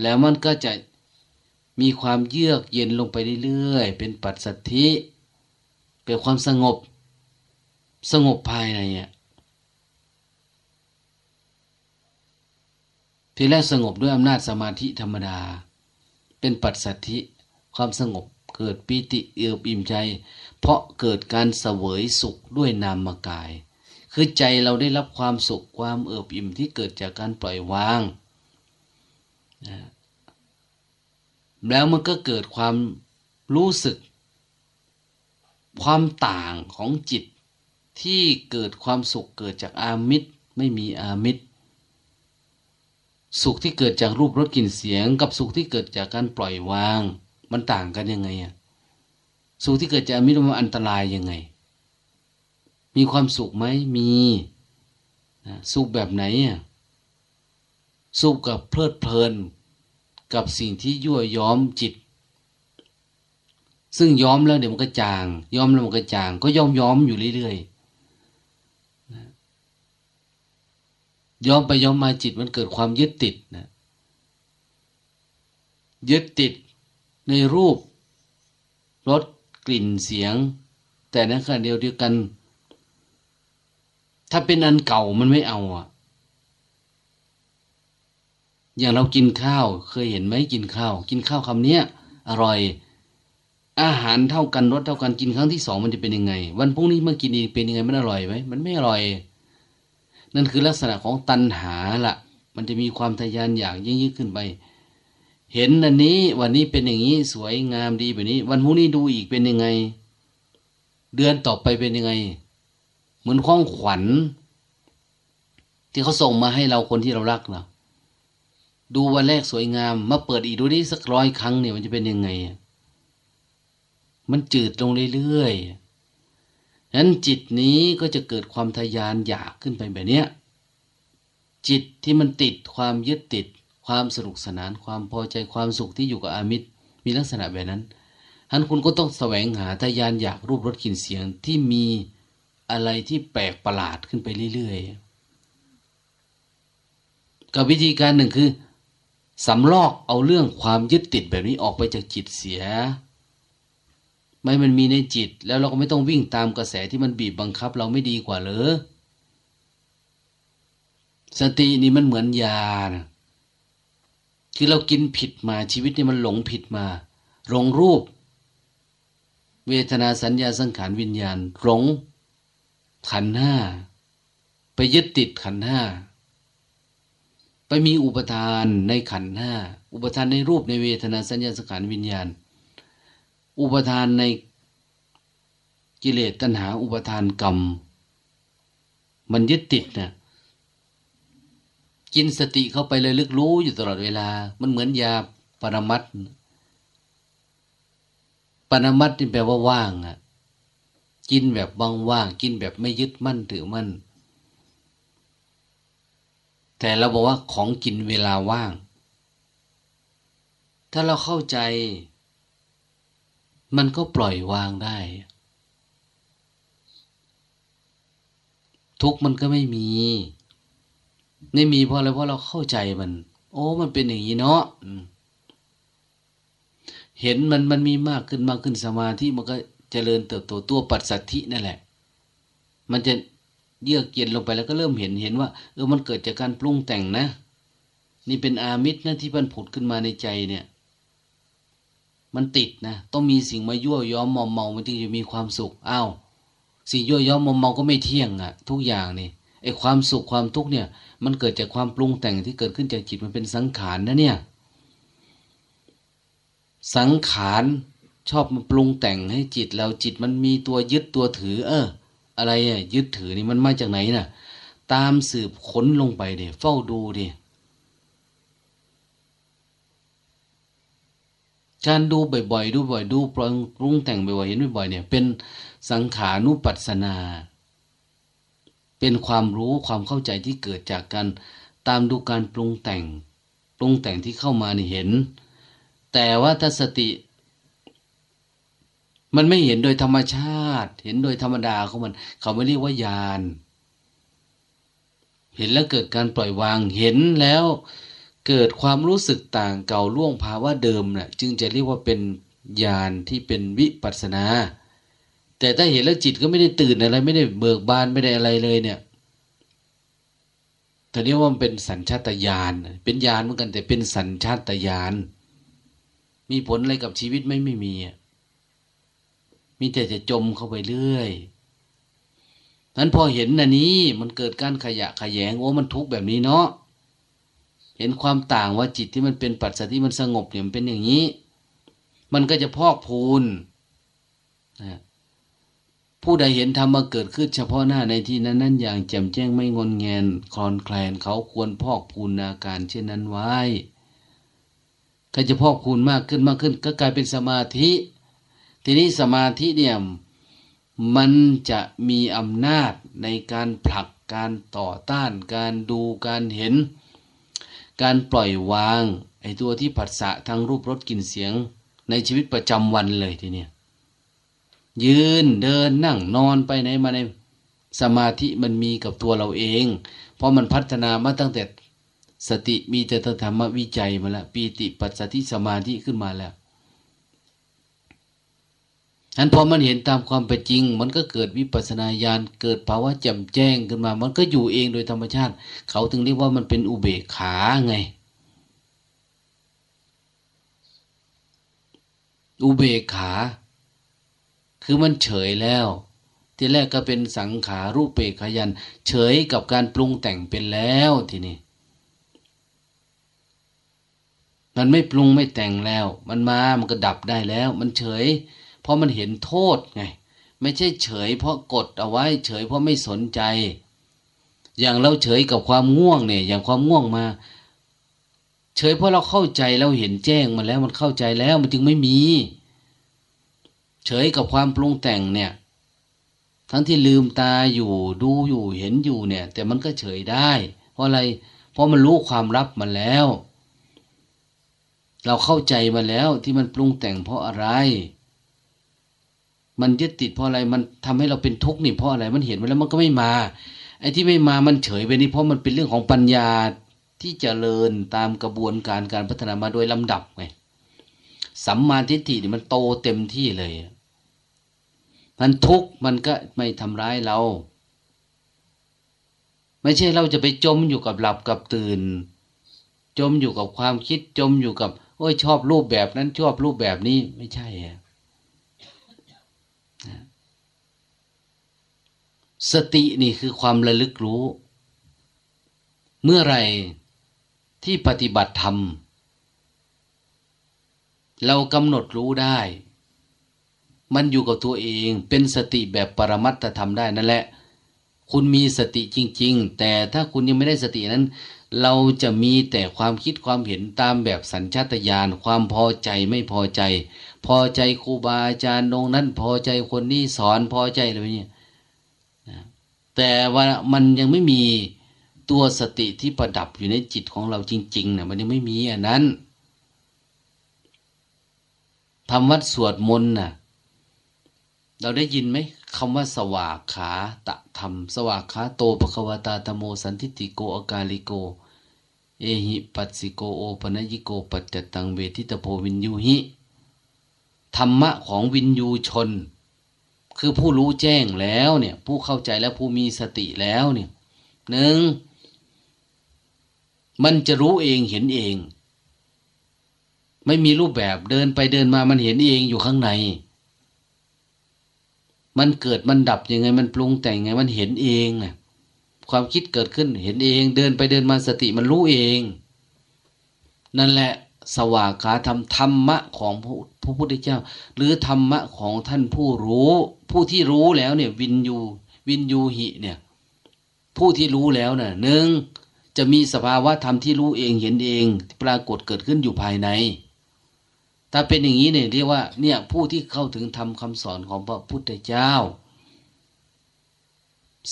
S1: แล้วมันก็จะมีความเยือกเย็นลงไปเรื่อยๆ เป็นปัจสัทธิเกิดความสงบ สงบภายในอะทีแรกสงบด้วยอำนาจสมาธิธรรมดา เป็นปัจสัทธิความสงบเกิดปีติเอือบอิ่มใจ เพราะเกิดการเสวยสุขด้วยนามกาย คือใจเราได้รับความสุขความเอิบอิ่มที่เกิดจากการปล่อยวางนะแล้วมันก็เกิดความรู้สึก ความต่างของจิตที่เกิดความสุขเกิดจากอามิตรไม่มีอามิตร สุขที่เกิดจากรูปรสกลิ่นเสียง กับสุขที่เกิดจากการปล่อยวาง มันต่างกันยังไงอะสุขที่เกิดจากอามิตรมันอันตรายยังไง มีความสุขไหมมีนะสุขแบบไหนอะสุขกับเพลิดเพลิน กับสิ่งที่ยั่วย้อมจิต ซึ่งย้อมแล้วเดี๋ยวมันก็จาง ย้อมแล้วมันก็จาง ก็ย้อมย้อมอยู่เรื่อยๆย้อมไปย้อมมาจิตมันเกิดความยึดติดนะยึดติดในรูปรสกลิ่นเสียง แต่ในขณะเดียวเดียวกัน ถ้าเป็นอันเก่ามันไม่เอาอะ อย่างเรากินข้าว เคยเห็นไหมกินข้าว กินข้าวคำเนี้ย อร่อย อาหารเท่ากันรสเท่ากันกินครั้งที่สองมันจะเป็นยังไง วันพรุ่งนี้มากินอีกเป็นยังไงมันอร่อยไหมมันไม่อร่อย นั่นคือลักษณะของตัณหาละ่ะ มันจะมีความทยานอยากยิ่งยิ่งขึ้นไป เห็นอันนี้ วันนี้เป็นอย่างนี้สวยงามดีแบบนี้ วันพรุ่งนี้ดูอีกเป็นยังไง เดือนต่อไปเป็นยังไง เหมือนข้องขวัญ ที่เขาส่งมาให้เราคนที่เรารักเนะดูวันแรกสวยงาม มาเปิดอีกดูดิสักร้อยครั้งเนี่ยมันจะเป็นยังไง มันจืดลงเรื่อยๆนั้นจิตนี้ก็จะเกิดความทยานอยากขึ้นไปแบบเนี้ยจิตที่มันติดความยึดติด ความสนุกสนานความพอใจความสุขที่อยู่กับอามิตรมีลักษณะแบบนั้นท่านคุณก็ต้องแสวงหาทยานอยากรูปรสกลิ่นเสียงที่มี อะไรที่แปลกประหลาดขึ้นไปเรื่อยๆ กับวิธีการหนึ่งคือสำลอกเอาเรื่องความยึดติดแบบนี้ออกไปจากจิตเสีย ไม่มันมีในจิต แล้วเราก็ไม่ต้องวิ่งตามกระแสที่มันบีบบังคับเราไม่ดีกว่าเหรอสตินี่มันเหมือนยานะคือเรากินผิดมาชีวิตนี่มันหลงผิดมาหลงรูป เวทนาสัญญาสังขารวิญญาณหลง ขันห้าไปยึดติดขันห้าไปมีอุปทานในขันห้าอุปทานในรูปในเวทนาสัญญาสังขารวิญญาณ อุปทานในกิเลสตัณหาอุปทานกรรม มันยึดติดนะกินสติเข้าไปเลยลึกรู้อยู่ตลอดเวลา มันเหมือนยาปรมัตปรมัตนี่แปลว่าว่างอะ กินแบบว่างๆกินแบบไม่ยึดมั่นถือมั่น แต่เราบอกว่าของกินเวลาว่าง ถ้าเราเข้าใจ มันก็ปล่อยวางได้ ทุกมันก็ไม่มี ไม่มีเพราะอะไรเพราะเราเข้าใจมัน โอ้มันเป็นอย่างนี้เนาะเห็นมันมันมีมากขึ้นมากขึ้นสมาธิมันก็ เจริญเติบโตตัวปัจสัทธินั่นแหละ มันจะเยือกเย็นลงไปแล้วก็เริ่มเห็นเห็นว่า เออมันเกิดจากการปรุงแต่งนะ นี่เป็นอามิตรนะที่มันผุดขึ้นมาในใจเนี่ย มันติดนะต้องมีสิ่งมายั่วย้อมมอมเมามันจึงจะมีความสุขอ้าวสิ่งยั่วย้อมมอมเมาก็ไม่เที่ยงอะทุกอย่างนี่ไอความสุขความทุกข์เนี่ย มันเกิดจากความปรุงแต่งที่เกิดขึ้นจากจิตมันเป็นสังขารนะเนี่ย สังขาร ชอบมาปรุงแต่งให้จิตเราจิตมันมีตัวยึดตัวถือ เออ อะไรอะยึดถือนี่มันมาจากไหนน่ะ ตามสืบค้นลงไปเดี๋ยเฝ้าดูดิการดูบ่อยๆ ดูบ่อยดูปรุงปรุงแต่งบ่อยๆเห็นบ่อยๆเนี่ยเป็นสังขานุปัสสนา เป็นความรู้ความเข้าใจที่เกิดจากการตามดูการปรุงแต่ง ปรุงแต่งที่เข้ามานี่เห็น แต่ว่าถ้าสติ มันไม่เห็นโดยธรรมชาติ เห็นโดยธรรมดาของมัน เขาไม่เรียกว่าญาณเห็นแล้วเกิดการปล่อยวางเห็นแล้วเกิดความรู้สึกต่างเก่าล่วงภาวะเดิมนะ่ะจึงจะเรียกว่าเป็นญาณที่เป็นวิปัสนา แต่ถ้าเห็นแล้วจิตก็ไม่ได้ตื่นอะไร ไม่ได้เบิกบานไม่ได้อะไรเลยเนี่ยตอนนี้ว่ามันเป็นสัญชาตญาณเป็นญาณเหมือนกันแต่เป็นสัญชาตญาณมีผลอะไรกับชีวิตไม่ไม่มี มีแต่จะจมเข้าไปเรื่อยนั้นพอเห็นอันนี้มันเกิดการขยะขยงโอ้มันทุกข์แบบนี้เนาะเห็นความต่างว่าจิตที่มันเป็นปัจจัยที่มันสงบเนี่ยมันเป็นอย่างนี้ มันก็จะพอกพูนนะผู้ใดเห็นธรรมมาเกิดขึ้นเฉพาะหน้าในที่นั้นนั้นอย่างแจ่มแจ้งไม่งนแงนคลอนแคลนเขาควรพอกพูนอาการเช่นนั้นไว้ก็จะพอกพูนมากขึ้นมากขึ้น ก็กลายเป็นสมาธิ ทีนี้สมาธิเนี่ยมันจะมีอำนาจในการผลักการต่อต้าน การดูการเห็น การปล่อยวางไอ้ตัวที่ผัสสะทางรูปรสกลิ่นเสียงในชีวิตประจำวันเลยทีเนี้ยยืนเดินนั่งนอนไปไหนมาในสมาธิมันมีกับตัวเราเอง เพราะมันพัฒนามาตั้งแต่สติมีแต่ธรรมวิจัยมาแล้วปีติปัสสติสมาธิขึ้นมาแล้ว อันพอมันเห็นตามความเป็นจริง มันก็เกิดวิปัสนาญาณเกิดภาวะแจ่มแจ้งขึ้นมา มันก็อยู่เองโดยธรรมชาติ เขาถึงเรียกว่ามันเป็นอุเบกขาไง อุเบกขา คือมันเฉยแล้ว ที่แรกก็เป็นสังขารูปเปกขยัน เฉยกับการปรุงแต่งเป็นแล้วทีนี้มันไม่ปรุงไม่แต่งแล้ว มันมามันก็ดับได้แล้ว มันเฉย เพราะมันเห็นโทษไง ไม่ใช่เฉย เพราะกดเอาไว้ เฉยเพราะไม่สนใจ อย่างเราเฉยกับความง่วงเนี่ย อย่างความง่วงมา เฉยเพราะเราเข้าใจเราเห็นแจ้งมาแล้วมันเข้าใจแล้วมันจึงไม่มี เฉยกับความปรุงแต่งเนี่ย ทั้งที่ลืมตาอยู่ดูอยู่เห็นอยู่เนี่ย แต่มันก็เฉยได้ เพราะอะไร เพราะมันรู้ความลับมันแล้วเราเข้าใจมาแล้วที่มันปรุงแต่งเพราะอะไร มันยึดติดเพราะอะไร มันทำให้เราเป็นทุกข์นี่เพราะอะไร มันเห็นมาแล้วมันก็ไม่มา ไอ้ที่ไม่มา มันเฉยไปนี่เพราะมันเป็นเรื่องของปัญญาที่จเจริญตามกระบวนการการพัฒนามาโดยลำดับไง สัมมาทิฏฐินี่มันโตเต็มที่เลย มันทุกข์มันก็ไม่ทำร้ายเรา ไม่ใช่เราจะไปจมอยู่กับหลับกับตื่น จมอยู่กับความคิดจมอยู่กับ โอ้ยชอบรูปแบบนั้นชอบรูปแบบนี้ไม่ใช่อะ สตินี่คือความระลึกรู้ เมื่อไรที่ปฏิบัติธรรม เรากำหนดรู้ได้ มันอยู่กับตัวเองเป็นสติแบบปรมัตถธรรมได้นั่นแหละ คุณมีสติจริง ๆ แต่ถ้าคุณยังไม่ได้สตินั้น เราจะมีแต่ความคิดความเห็นตามแบบสัญชาตญาณความพอใจไม่พอใจ พอใจครูบาอาจารย์ตรงนั้นพอใจคนนี้สอนพอใจอะไรเนี่ย แต่ว่ามันยังไม่มีตัวสติที่ประดับอยู่ในจิตของเราจริงๆนะมันยังไม่มีอันนั้นทำวัดสวดมนต์น่ะเราได้ยินไหมคำว่าสวากขาตะธรรม สวากขาโตปะควตาตโมสันทิติโกอากาลิโก เอหิปัสสิโกโอปนยิโกปัจจตังเวทิตโพวินยูหิธรรมะของวินยูชน คือผู้รู้แจ้งแล้วเนี่ย ผู้เข้าใจแล้วผู้มีสติแล้วเนี่ยหนึ่งมันจะรู้เองเห็นเอง ไม่มีรูปแบบเดินไปเดินมามันเห็นเองอยู่ข้างใน มันเกิดมันดับยังไง มันปรุงแต่งไงมันเห็นเองนะความคิดเกิดขึ้นเห็นเอง เดินไปเดินมาสติมันรู้เอง นั่นแหละ สวากขาธรรมธรรมะของพระพุทธเจ้า หรือธรรมะของท่านผู้รู้ ผู้ที่รู้แล้วเนี่ยวินยูวินยูหิเนี่ยผู้ที่รู้แล้วน่ะหนึ่งจะมีสภาวะธรรมที่รู้เองเห็นเองปรากฏเกิดขึ้นอยู่ภายใน ถ้าเป็นอย่างนี้เนี่ยเรียกว่าเนี่ยผู้ที่เข้าถึงธรรมคาสอนของพระพุทธเจ้า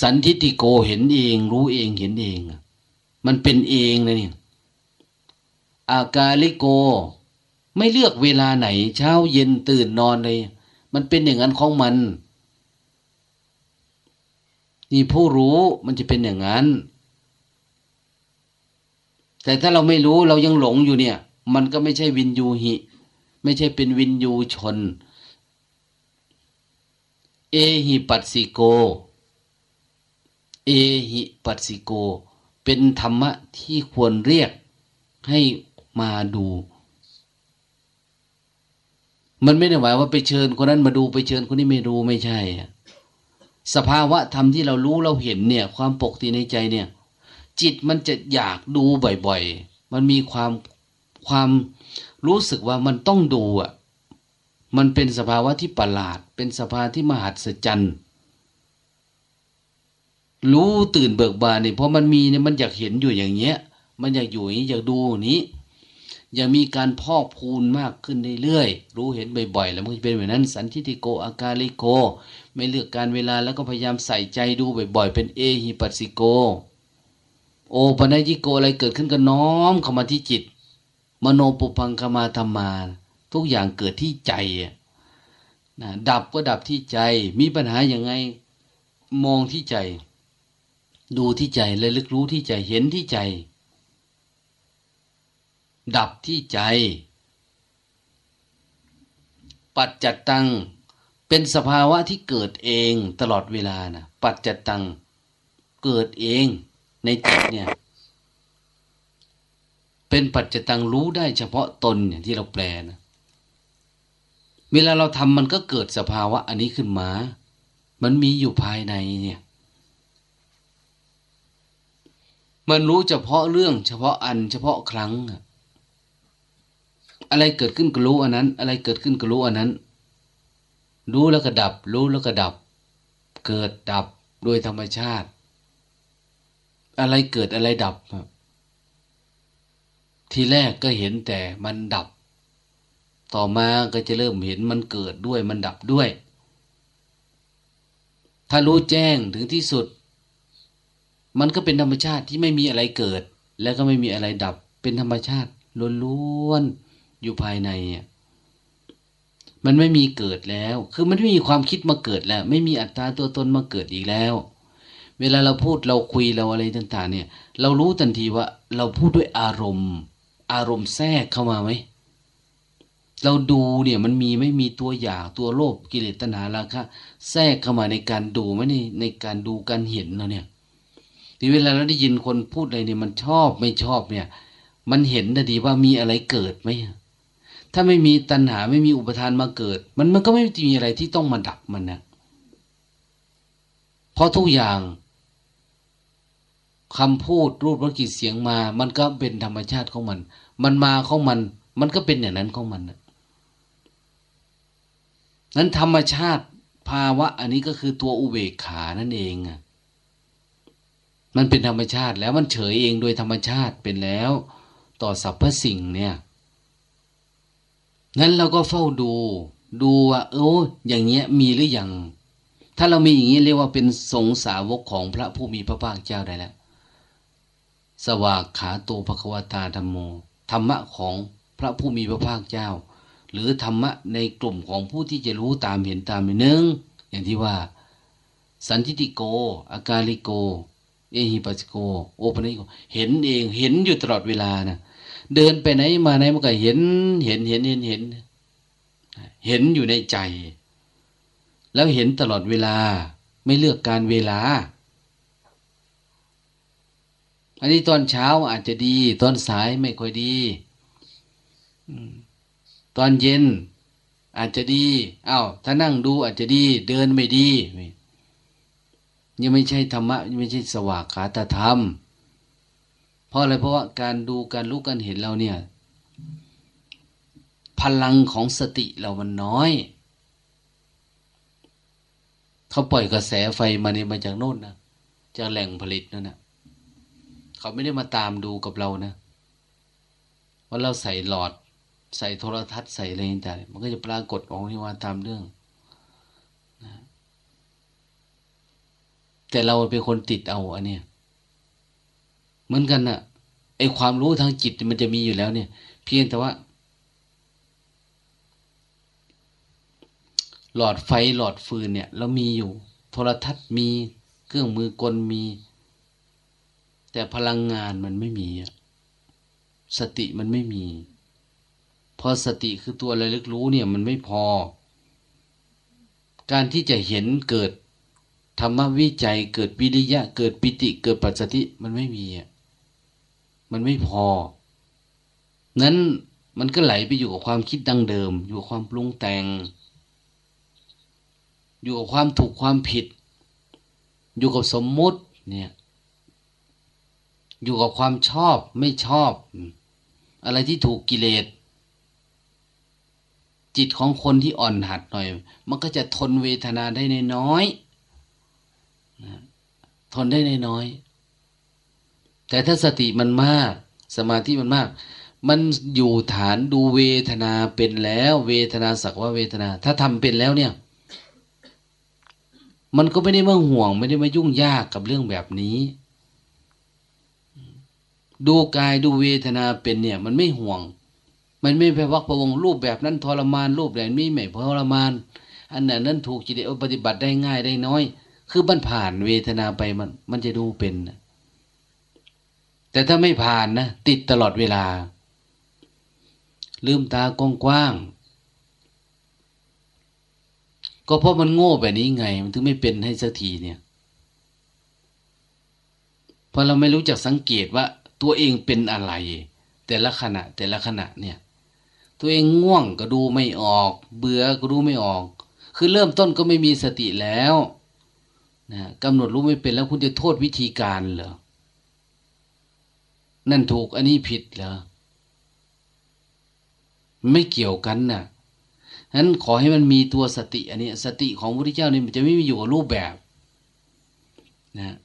S1: สันทิติโกเห็นเอง รู้เองเห็นเอง มันเป็นเองเลยเนี่ย อากาลิโก ไม่เลือกเวลาไหน เช้าเย็นตื่นนอนเลย มันเป็นอย่างนั้นของมันนี่ผู้รู้มันจะเป็นอย่างนั้น แต่ถ้าเราไม่รู้เรายังหลงอยู่เนี่ย มันก็ไม่ใช่วินยูหิ ไม่ใช่เป็นวินยูชน เอหิปัสสิโก เอหิปัสสิโก เป็นธรรมะที่ควรเรียกให้ มาดู มันไม่ได้หมายว่าไปเชิญคนนั้นมาดูไปเชิญคนนี้ไม่ดูไม่ใช่ สภาวะธรรมที่เรารู้เราเห็นเนี่ย ความปกติในใจเนี่ย จิตมันจะอยากดูบ่อยๆ มันมีความความรู้สึกว่ามันต้องดูอะ มันเป็นสภาวะที่ประหลาด เป็นสภาวะที่มหัศจรรย์รู้ตื่นเบิกบานเนี่ยเพราะมันมีเนี่ยมันอยากเห็นอยู่อย่างเงี้ย มันอยากอยู่อย่างนี้อยากดูนี้ อย่ามีการพอกพูนมากขึ้นเรื่อยๆ รู้เห็นบ่อยๆ แล้วมันจะเป็นแบบนั้น สันทิติโกอากาลิโก ไม่เลือกการเวลาแล้วก็พยายามใส่ใจดูบ่อยๆ เป็นเอหิปัสสิโก โอปัญญิโกอะไรเกิดขึ้นก็น้อมเข้ามาที่จิต มโนปุพังคมาธรรมา ทุกอย่างเกิดที่ใจนะดับก็ดับที่ใจ มีปัญหาอย่างไงมองที่ใจ ดูที่ใจเลยลึกรู้ที่ใจเห็นที่ใจ ดับที่ใจ ปัจจัตตัง เป็นสภาวะที่เกิดเองตลอดเวลานะปัจจัตตัง เกิดเองในจิตเนี่ย เป็นปัจจตังรู้ได้เฉพาะตนเนี่ยที่เราแปลนะ เวลาเราทำมันก็เกิดสภาวะอันนี้ขึ้นมา มันมีอยู่ภายในเนี่ย มันรู้เฉพาะเรื่องเฉพาะอันเฉพาะครั้งอะ อะไรเกิดขึ้นก็รู้อันนั้น อะไรเกิดขึ้นก็รู้อันนั้น รู้แล้วก็ดับ รู้แล้วก็ดับ เกิดดับโดยธรรมชาติ อะไรเกิดอะไรดับทีแรกก็เห็นแต่มันดับ ต่อมาก็จะเริ่มเห็นมันเกิดด้วยมันดับด้วย ถ้ารู้แจ้งถึงที่สุด มันก็เป็นธรรมชาติที่ไม่มีอะไรเกิด แล้วก็ไม่มีอะไรดับเป็นธรรมชาติล้วนๆ อยู่ภายในมันไม่มีเกิดแล้ว คือมันไม่มีความคิดมาเกิดแล้ว ไม่มีอัตตาตัวตนมาเกิดอีกแล้ว เวลาเราพูดเราคุยเราอะไรต่าง ๆ เนี่ย เรารู้ทันทีว่า เราพูดด้วยอารมณ์ อารมณ์แทรกเข้ามาไหม เราดูเนี่ยมันมีไม่มีตัวอยากตัวโลภกิเลสตัณหาราคะแทรกเข้ามาในการดูไหมในในการดูการเห็นเราเนี่ยที่เวลาเราได้ยินคนพูดอะไรเนี่ยมันชอบไม่ชอบเนี่ย มันเห็นได้ดีว่ามีอะไรเกิดไหม ถ้าไม่มีตัณหาไม่มีอุปทานมาเกิด มันมันก็ไม่มีอะไรที่ต้องมาดับมันนะเพราะทุกอย่างคำพูดรูปรสกลิ่นเสียงมา มันก็เป็นธรรมชาติของมัน มันมาของมัน มันก็เป็นอย่างนั้นของมันนะนั้นธรรมชาติภาวะ อันนี้ก็คือตัวอุเบกขานั่นเองอะมันเป็นธรรมชาติแล้วมันเฉยเองโดยธรรมชาติเป็นแล้ว ต่อสรรพสิ่งเนี่ย นั้นเราก็เฝ้าดู ดูว่าเอออย่างเงี้ยมีหรืออยังถ้าเรามีอย่างนี้เรียกว่าเป็นสงสาวกของพระผู้มีพระภาคเจ้าได้แล้ว สวากขาโตภควตาธรรมโม ธรรมะของพระผู้มีพระภาคเจ้า หรือธรรมะในกลุ่มของผู้ที่จะรู้ตามเห็นตามหนึ่งอย่างที่ว่า สันทิติโก อากาลิโก เอหิปัสโก โอปนิโก เห็นเองเห็นอยู่ตลอดเวลานะ เดินไปไหนมาไหนมันก็เห็น เห็นเห็นเห็นเห็น เห็นอยู่ในใจ แล้วเห็นตลอดเวลา ไม่เลือกการเวลา อันนี้ตอนเช้าอาจจะดี ตอนสายไม่ค่อยดีตอนเย็น อาจจะดีอา้าวถ้านั่งดูอาจจะดี เดินไม่ดียังไม่ใช่ธรรมะยังไม่ใช่สวากขาตธรรม เพราะอะไรเพราะว่าการดูการรู้การเห็นเราเนี่ย พลังของสติเรามันน้อย เขาปล่อยกระแสไฟมาเนี่ยมาจากโน่นนะจากแหล่งผลิตนั่นนะเขาไม่ได้มาตามดูกับเรานะว่าเราใส่หลอด ใส่โทรทัศน์ใส่อะไรต่างๆมันก็จะปรากฏออกที่ว่าตามเรื่องแต่เราเป็นคนติดเอาอันเนี้ย เหมือนกันนะ่ะไอความรู้ทางจิตมันจะมีอยู่แล้วเนี่ย เพียงแต่ว่า หลอดไฟหลอดฟืนเนี่ย เรามีอยู่ โทรทัศน์มีเครื่องมือกลมี แต่พลังงานมันไม่มีสติมันไม่มี พอสติคือตัวระลึกรู้เนี่ย มันไม่พอ การที่จะเห็นเกิดธรรมวิจัยเกิดวิริยะ เกิดปิติเกิดปัจสติมันไม่มีอะ มันไม่พอ นั้นมันก็ไหลไปอยู่กับความคิดดังเดิม อยู่กับความปรุงแต่ง อยู่กับความถูกความผิด อยู่กับสมมุติเนี่ย อยู่กับความชอบไม่ชอบ อะไรที่ถูกกิเลส จิตของคนที่อ่อนหัดหน่อย มันก็จะทนเวทนาได้ในน้อย ทนได้ในน้อย แต่ถ้าสติมันมาก สมาธิมันมาก มันอยู่ฐานดูเวทนาเป็นแล้ว เวทนาสักว่าเวทนา ถ้าทำเป็นแล้วเนี่ย มันก็ไม่ได้มาห่วง ไม่ได้มายุ่งยากกับเรื่องแบบนี้ ดูกายดูเวทนาเป็นเนี่ย มันไม่ห่วง มันไม่ไปวักประวงรูปแบบนั้นทรมานรูปแบบนี้ไม่ทรมาน อันนั้นนั้นถูกจิตปฏิบัติได้ง่ายได้น้อย คือมันผ่านเวทนาไปมัน มันจะดูเป็น แต่ถ้าไม่ผ่านนะ ติดตลอดเวลา ลืมตากว้างๆก็เพราะมันโง่แบบนี้ไง มันถึงไม่เป็นให้สักทีเนี่ยเพราะเราไม่รู้จักสังเกตว่าตัวเองเป็นอะไร แต่ละขณะ แต่ละขณะเนี่ย ตัวเองง่วงก็ดูไม่ออก เบื่อก็ดูไม่ออก คือเริ่มต้นก็ไม่มีสติแล้วนะกำหนดรู้ไม่เป็นแล้วคุณจะโทษวิธีการเหรอ นั่นถูกอันนี้ผิดเหรอไม่เกี่ยวกันนะ่ะนั้นขอให้มันมีตัวสติอันนี้สติของพระพุทธเจ้านี่มันจะไม่มีอยู่กับรูปแบบนะ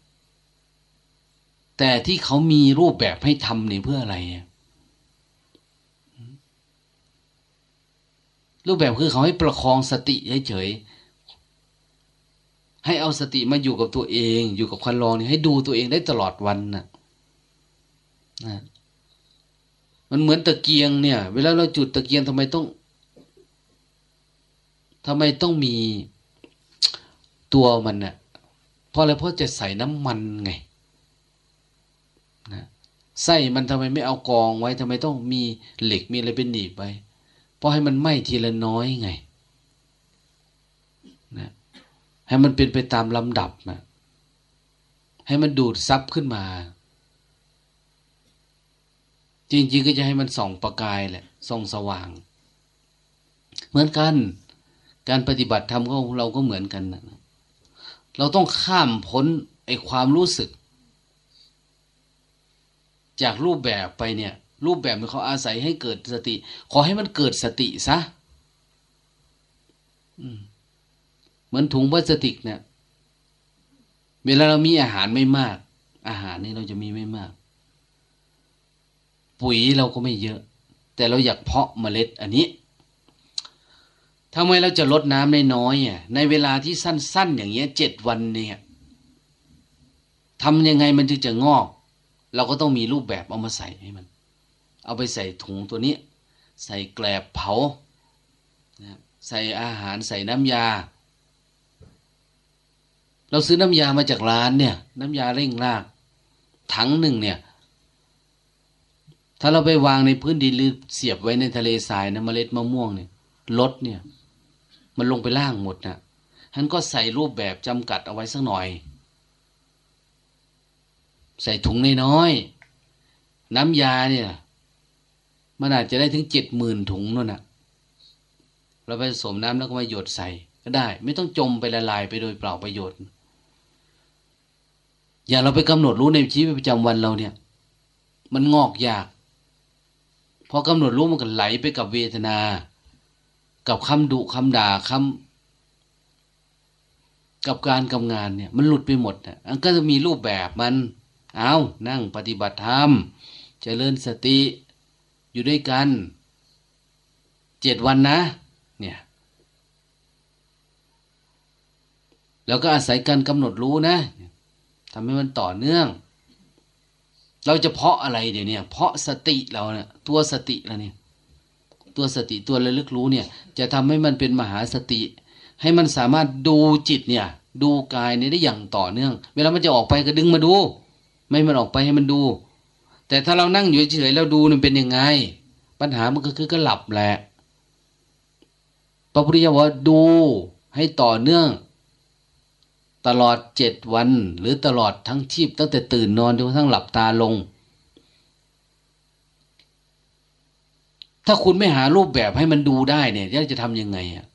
S1: แต่ที่เขามีรูปแบบให้ทำนี่เพื่ออะไร รูปแบบคือเขาให้ประคองสติเฉยให้เอาสติมาอยู่กับตัวเอง อยู่กับคันลองนี่ให้ดูตัวเองได้ตลอดวันนะ่ะ นะมันเหมือนตะเกียงเนี่ย เวลาเราจุดตะเกียงทำไมต้องทำไมต้องมีตัวมันเนะ่ะเพราะอะไรเพราะจะใส่น้ำมันไงนะไส้มันทำไมไม่เอากองไว้ทำไมต้องมีเหล็กมีอะไรเป็นหนีบไว้เพราะให้มันไหม้ทีละน้อยไงนะให้มันเป็นไปตามลำดับนะให้มันดูดซับขึ้นมา จริงๆก็จะให้มันส่องประกายแหละส่องสว่าง เหมือนกัน การปฏิบัติธรรมของเราก็เหมือนกันนะเราต้องข้ามพ้นไอความรู้สึก จากรูปแบบไปเนี่ย รูปแบบมันเขาอาศัยให้เกิดสติ ขอให้มันเกิดสติซะเหมือนถุงพลาสติกเนี่ย เวลาเรามีอาหารไม่มาก อาหารนี่เราจะมีไม่มาก ปุ๋ยเราก็ไม่เยอะ แต่เราอยากเพาะเมล็ดอันนี้ทำไมเราจะลดน้ำได้น้อยอะในเวลาที่สั้น ๆ อย่างเงี้ยเจ็ดวันเนี่ยทำยังไงมันจึงจะงอก เราก็ต้องมีรูปแบบเอามาใส่ให้มัน เอาไปใส่ถุงตัวนี้ ใส่แกลบเผาใส่อาหารใส่น้ำยา เราซื้อน้ำยามาจากร้านเนี่ย น้ำยาเร่งราก ถังหนึ่งเนี่ย ถ้าเราไปวางในพื้นดินหรือเสียบไว้ในทะเลทรายนะเมล็ดมะม่วงเนี่ยลดเนี่ย มันลงไปล่างหมดนะท่านก็ใส่รูปแบบจำกัดเอาไว้สักหน่อย ใส่ถุงน้อยๆน้ำยาเนี่ยมันอาจจะได้ถึงเจ็ดหมื่นถุงนั่นนะเราไปผสมน้ำแล้วก็มาหยดใส่ก็ได้ ไม่ต้องจมไปละลายไปโดยเปล่าประโยชน์ อย่าเราไปกำหนดรู้ในชีวิตประจำวันเราเนี่ย มันงอกยาก พอกำหนดรู้มันก็ไหลไปกับเวทนา กับคำดุคำด่าคำกับการกำงานเนี่ย มันหลุดไปหมดอะมันก็จะมีรูปแบบมัน เอานั่งปฏิบัติธรรมเจริญสติอยู่ด้วยกันเจ็ดวันนะ เนี่ยแล้วก็อาศัยการกำหนดรู้นะทำให้มันต่อเนื่อง เราจะเพาะอะไรเดี๋ยวนี้เพาะสติเราเนี่ยตัวสติเราเนี่ยตัวสติตัวระลึกรู้เนี่ย จะทำให้มันเป็นมหาสติ ให้มันสามารถดูจิตเนี่ย ดูกายเนี่ยได้อย่างต่อเนื่อง เวลามันจะออกไปก็ดึงมาดู ไม่มันออกไปให้มันดู แต่ถ้าเรานั่งอยู่เฉยๆแล้วดูมันเป็นยังไง ปัญหามันก็คือก็หลับแหละพระพุทธเจ้าว่าดูให้ต่อเนื่อง ตลอดเจ็ดวัน หรือตลอดทั้งชีพตั้งแต่ตื่นนอนจนกระทั่งหลับตาลง ถ้าคุณไม่หารูปแบบให้มันดูได้เนี่ยจะทำยังไงอะ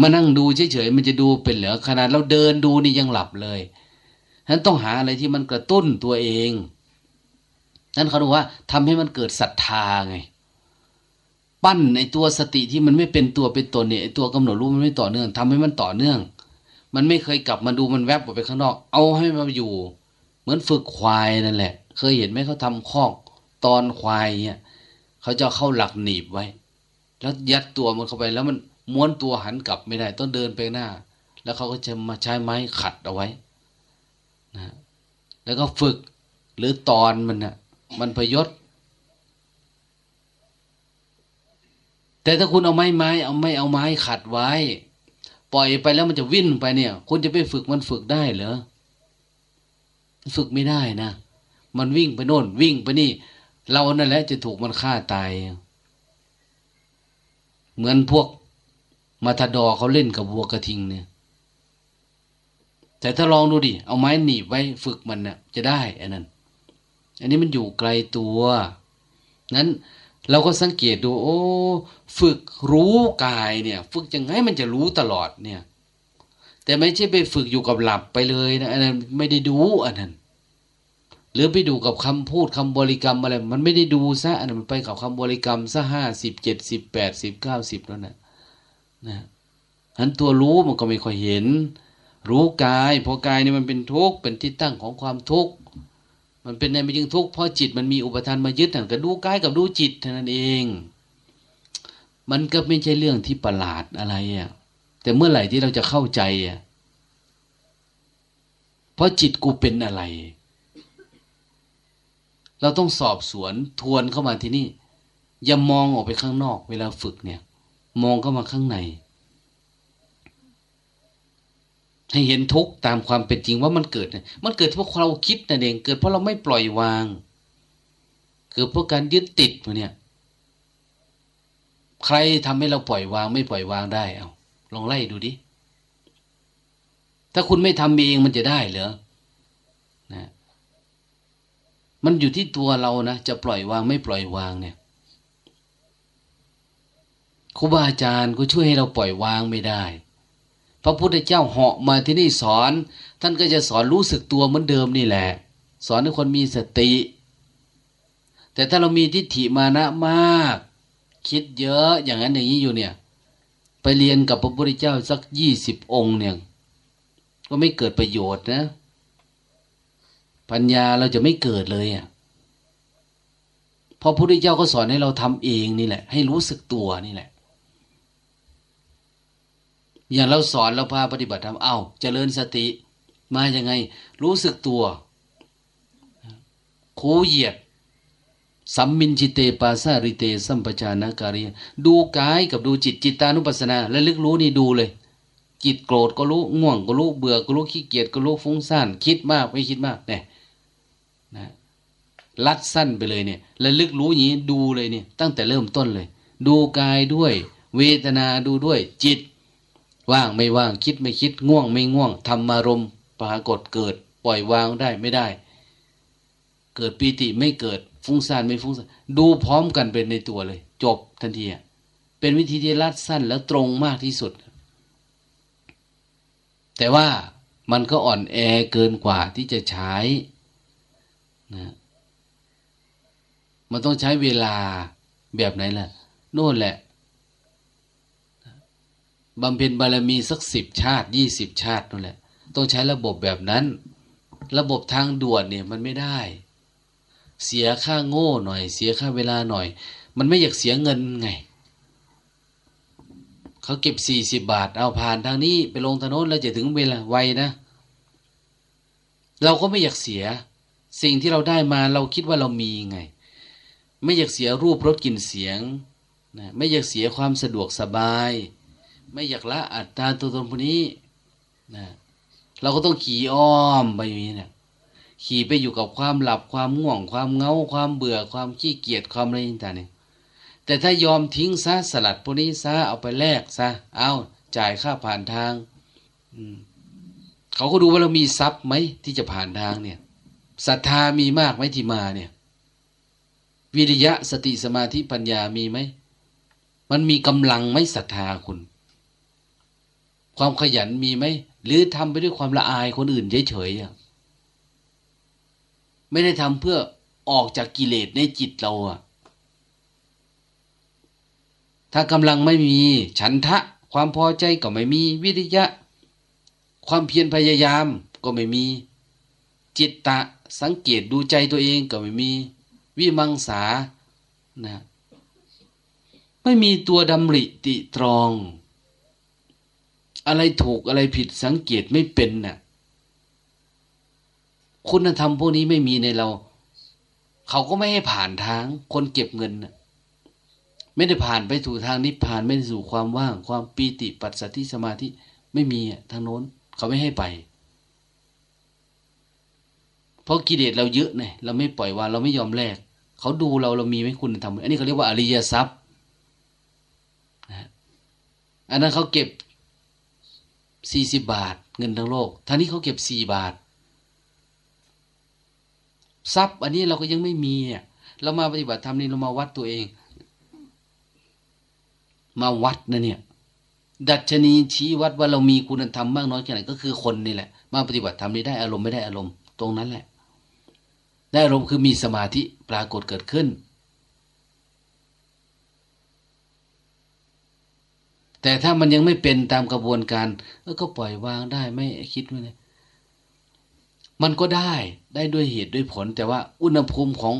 S1: มานั่งดูเฉยๆมันจะดูเป็นเหรอขนาดเราเดินดูนี่ยังหลับเลยฉะนั้นต้องหาอะไรที่มันกระตุ้นตัวเอง นั่นเขาบอกว่าทำให้มันเกิดศรัทธาไง ปั้นในตัวสติที่มันไม่เป็นตัวเป็นตนเนี่ยตัวกำหนดรู้มันไม่ต่อเนื่องทำให้มันต่อเนื่อง มันไม่เคยกลับมาดูมันแวบออกไปข้างนอก เอาให้มันอยู่ เหมือนฝึกควายนั่นแหละ เคยเห็นไหมเขาทำคอกตอนควายเนี่ยเขาจะเข้าหลักหนีบไว้ แล้วยัดตัวมันเข้าไปแล้วมันม้วนตัวหันกลับไม่ได้ ต้องเดินไปหน้า แล้วเขาก็จะมาใช้ไม้ขัดเอาไว้นะแล้วก็ฝึกหรือตอนมันนะ่ะมันพยศ แต่ถ้าคุณเอาไม้ไม้เอาไม่เอาไม้ขัดไว้ ปล่อยไปแล้วมันจะวิ่นไปเนี่ย คุณจะไปฝึกมันฝึกได้เหรอฝึกไม่ได้นะมันวิ่งไปโน่นวิ่งไปนี่ เรานั่นแหละจะถูกมันฆ่าตาย เหมือนพวกมาทาดอเขาเล่นกับวัวกระทิงเนี่ย แต่ถ้าลองดูดิ เอาไม้หนีบไว้ฝึกมันนะ่ะจะได้อันนั้น อันนี้มันอยู่ไกลตัว นั้น เราก็สังเกตดู โอ้ ฝึกรู้กายเนี่ย ฝึกยังไงมันจะรู้ตลอดเนี่ย แต่ไม่ใช่ไปฝึกอยู่กับหลับไปเลยนะอันนั้นไม่ได้ดูอันนั้นหรือไปดูกับคำพูดคำบริกรรมอะไร มันไม่ได้ดูซะอันนั้นมันไปกับคำบริกรรมซะห้าสิบเจ็ดสิบแปดสิบเก้าสิบแล้วนะนะอันตัวรู้มันก็ไม่ค่อยเห็น รู้กายเพราะกายนี่มันเป็นทุกข์เป็นที่ตั้งของความทุกข์ มันเป็นในไม่ยึงทุกข์เพราะจิตมันมีอุปทานมายึดนั่ก็ดูกายกับดูจิตเท่านั้นเอง มันก็ไม่ใช่เรื่องที่ประหลาดอะไรอะแต่เมื่อไหร่ที่เราจะเข้าใจอะเพราะจิตกูเป็นอะไร เราต้องสอบสวนทวนเข้ามาที่นี่ อย่ามองออกไปข้างนอก เวลาฝึกเนี่ย มองเข้ามาข้างใน ให้เห็นทุกข์ตามความเป็นจริงว่ามันเกิดมันเกิดเพราะเราคิดนั่นเอง เกิดเพราะเราไม่ปล่อยวาง เกิดเพราะการยึดติดมาเนี่ย ใครทำให้เราปล่อยวาง ไม่ปล่อยวางได้เอาลองไล่ดูดิ ถ้าคุณไม่ทำเองมันจะได้เหรอนะมันอยู่ที่ตัวเรานะจะปล่อยวางไม่ปล่อยวางเนี่ยครูบาอาจารย์ก็ช่วยให้เราปล่อยวางไม่ได้ พระพุทธเจ้าเหาะมาที่นี่สอน ท่านก็จะสอนรู้สึกตัวเหมือนเดิมนี่แหละ สอนให้คนมีสติ แต่ถ้าเรามีทิฏฐิมานะมาก คิดเยอะอย่างนั้นอย่างนี้อยู่เนี่ย ไปเรียนกับพระพุทธเจ้าสักยี่สิบองค์เนี่ยก็ไม่เกิดประโยชน์นะ ปัญญาเราจะไม่เกิดเลยอะพอพระพุทธเจ้าก็สอนให้เราทำเองนี่แหละ ให้รู้สึกตัวนี่แหละ อย่างเราสอนเราพาปฏิบัติทำเอาเจริญสติ มาอย่างไง รู้สึกตัวคูเหยียดสัมมินจิเตปาซาริเต สัมปชานาการีดูกายกับดูจิตจิตานุปัสสนา และลึกรู้นี่ดูเลย จิตโกรธก็รู้ง่วงก็รู้เบื่อก็รู้ขี้เกียจก็รู้ฟุ้งซ่านคิดมากไม่คิดมากเนี่ยนะลัดสั้นไปเลยเนี่ยและลึกรู้อย่างนี้ดูเลยเนี่ยตั้งแต่เริ่มต้นเลย ดูกายด้วย เวทนาดูด้วย จิต ว่างไม่ว่างคิดไม่คิดง่วงไม่ง่วงธรรมารมปรากฏเกิด ปล่อยวางได้ไม่ได้ เกิดปีติไม่เกิด ฟุ้งซ่านไม่ฟุ้งซ่านดูพร้อมกันเป็นในตัวเลย จบทันทีเป็นวิธีที่รัดสั้นแล้วตรงมากที่สุด แต่ว่ามันก็อ่อนแอเกินกว่าที่จะใช้นะมันต้องใช้เวลาแบบไหนล่ะ โน่นแหละ บำเพ็ญบารมีสักสิบชาติยี่สิบชาตินั่นแหละ ต้องใช้ระบบแบบนั้น ระบบทางด่วนเนี่ยมันไม่ได้ เสียค่าโง่หน่อย เสียค่าเวลาหน่อย มันไม่อยากเสียเงินไงเขาเก็บสี่สิบบาท เอาผ่านทางนี้ไปลงถนนแล้วจะถึงเวลาไวนะ เราก็ไม่อยากเสีย สิ่งที่เราได้มาเราคิดว่าเรามีไง ไม่อยากเสียรูปรสกลิ่นเสียงนะไม่อยากเสียความสะดวกสบาย ไม่อยากละอัตตาตัวตนพวกนี้นะเราก็ต้องขี่อ้อมไปอย่างนี้เนี่ยขี่ไปอยู่กับความหลับความง่วง ความเงาความเบื่อความขี้เกียจความอะไรต่างๆเนี่ยแต่ถ้ายอมทิ้งซะสลัดพวกนี้ซะเอาไปแลกซะเอาจ่ายค่าผ่านทางเขาก็ดูว่าเรามีทรัพย์ไหมที่จะผ่านทางเนี่ยศรัทธามีมากไหมที่มาเนี่ย วิริยะสติสมาธิปัญญามีไหมมันมีกำลังไหมศรัทธาคุณ ความขยันมีไหมหรือทำไปด้วยความละอายคนอื่นเฉยๆไม่ได้ทำเพื่อออกจากกิเลสในจิตเราอะถ้ากำลังไม่มี ฉันทะ ความพอใจก็ไม่มีวิริยะ ความเพียรพยายามก็ไม่มี จิตตะสังเกตดูใจตัวเองก็ไม่มี วิมังสานะไม่มีตัวดำริติตรอง อะไรถูกอะไรผิดสังเกตไม่เป็นน่ะ คุณธรรมพวกนี้ไม่มีในเรา เขาก็ไม่ให้ผ่านทาง คนเก็บเงินน่ะไม่ได้ผ่านไปสู่ทางนิพพานไม่ได้สู่ความว่าง ความปีติปัสสติสมาธิไม่มีอะทางโน้น เขาไม่ให้ไป เพราะกิเลสเราเยอะไงเราไม่ปล่อยวางเราไม่ยอมแลกเขาดูเราเรามีไหมคุณธรรมอันนี้เขาเรียกว่าอริยทรัพย์อันนั้นเขาเก็บ สี่สิบบาท เงินทั้งโลกท่านี้เขาเก็บสี่บาท ทรัพย์อันนี้เราก็ยังไม่มีอะเรามาปฏิบัติธรรมนี่เรามาวัดตัวเอง มาวัดนะเนี่ย ดัชนีชี้วัดว่าเรามีคุณธรรมมากน้อยแค่ไหนก็คือคนนี่แหละ มาปฏิบัติธรรมนี้ได้อารมณ์ไม่ได้อารมณ์ตรงนั้นแหละ ได้อารมณ์คือมีสมาธิปรากฏเกิดขึ้น แต่ถ้ามันยังไม่เป็นตามกระบวนการก็ปล่อยวางได้ไม่คิดไม่เลยมันก็ได้ได้ด้วยเหตุด้วยผล แต่ว่าอุณหภูมิของ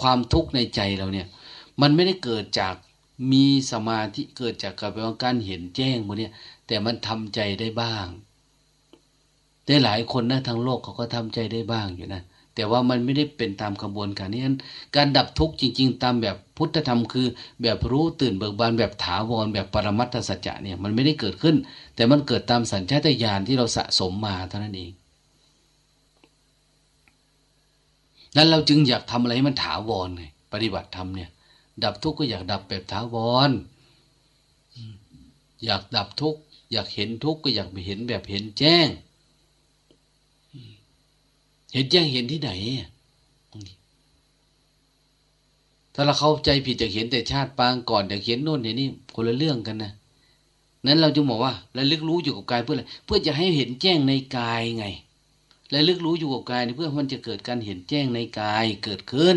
S1: ความทุกข์ในใจเราเนี่ย มันไม่ได้เกิดจากมีสมาธิเกิดจากการเห็นแจ้งพวกนี้แต่มันทำใจได้บ้างได้หลายคนนะทางโลกเขาก็ทำใจได้บ้างอยู่นะ แต่ว่ามันไม่ได้เป็นตามกระบวนการนี้นั้นการดับทุกข์จริง ๆ ตามแบบพุทธธรรมคือ แบบรู้ตื่นเบิกบานแบบถาวรแบบปรมัตถสัจจะเนี่ยมันไม่ได้เกิดขึ้น แต่มันเกิดตามสัญชาตญาณที่เราสะสมมาเท่านั้นเองนั้นเราจึงอยากทำอะไรให้มันถาวรไงปฏิบัติธรรมเนี่ย ดับทุกข์ก็อยากดับแบบถาวรอยากดับทุกข์อยากเห็นทุกข์ก็อยากไปเห็นแบบเห็นแจ้ง เห็นแจ้งเห็นที่ไหนถ้าเราเข้าใจผิดจะเห็นแต่ชาติปางก่อนจะเห็นโน่นเห็นนี่คนละเรื่องกันนะนั้นเราจึงบอกว่าระลึกรู้อยู่กับกายเพื่ออะไรเพื่อจะให้เห็นแจ้งในกายไงระลึกรู้อยู่กับกายเพื่อมันจะเกิดการเห็นแจ้งในกายเกิดขึ้น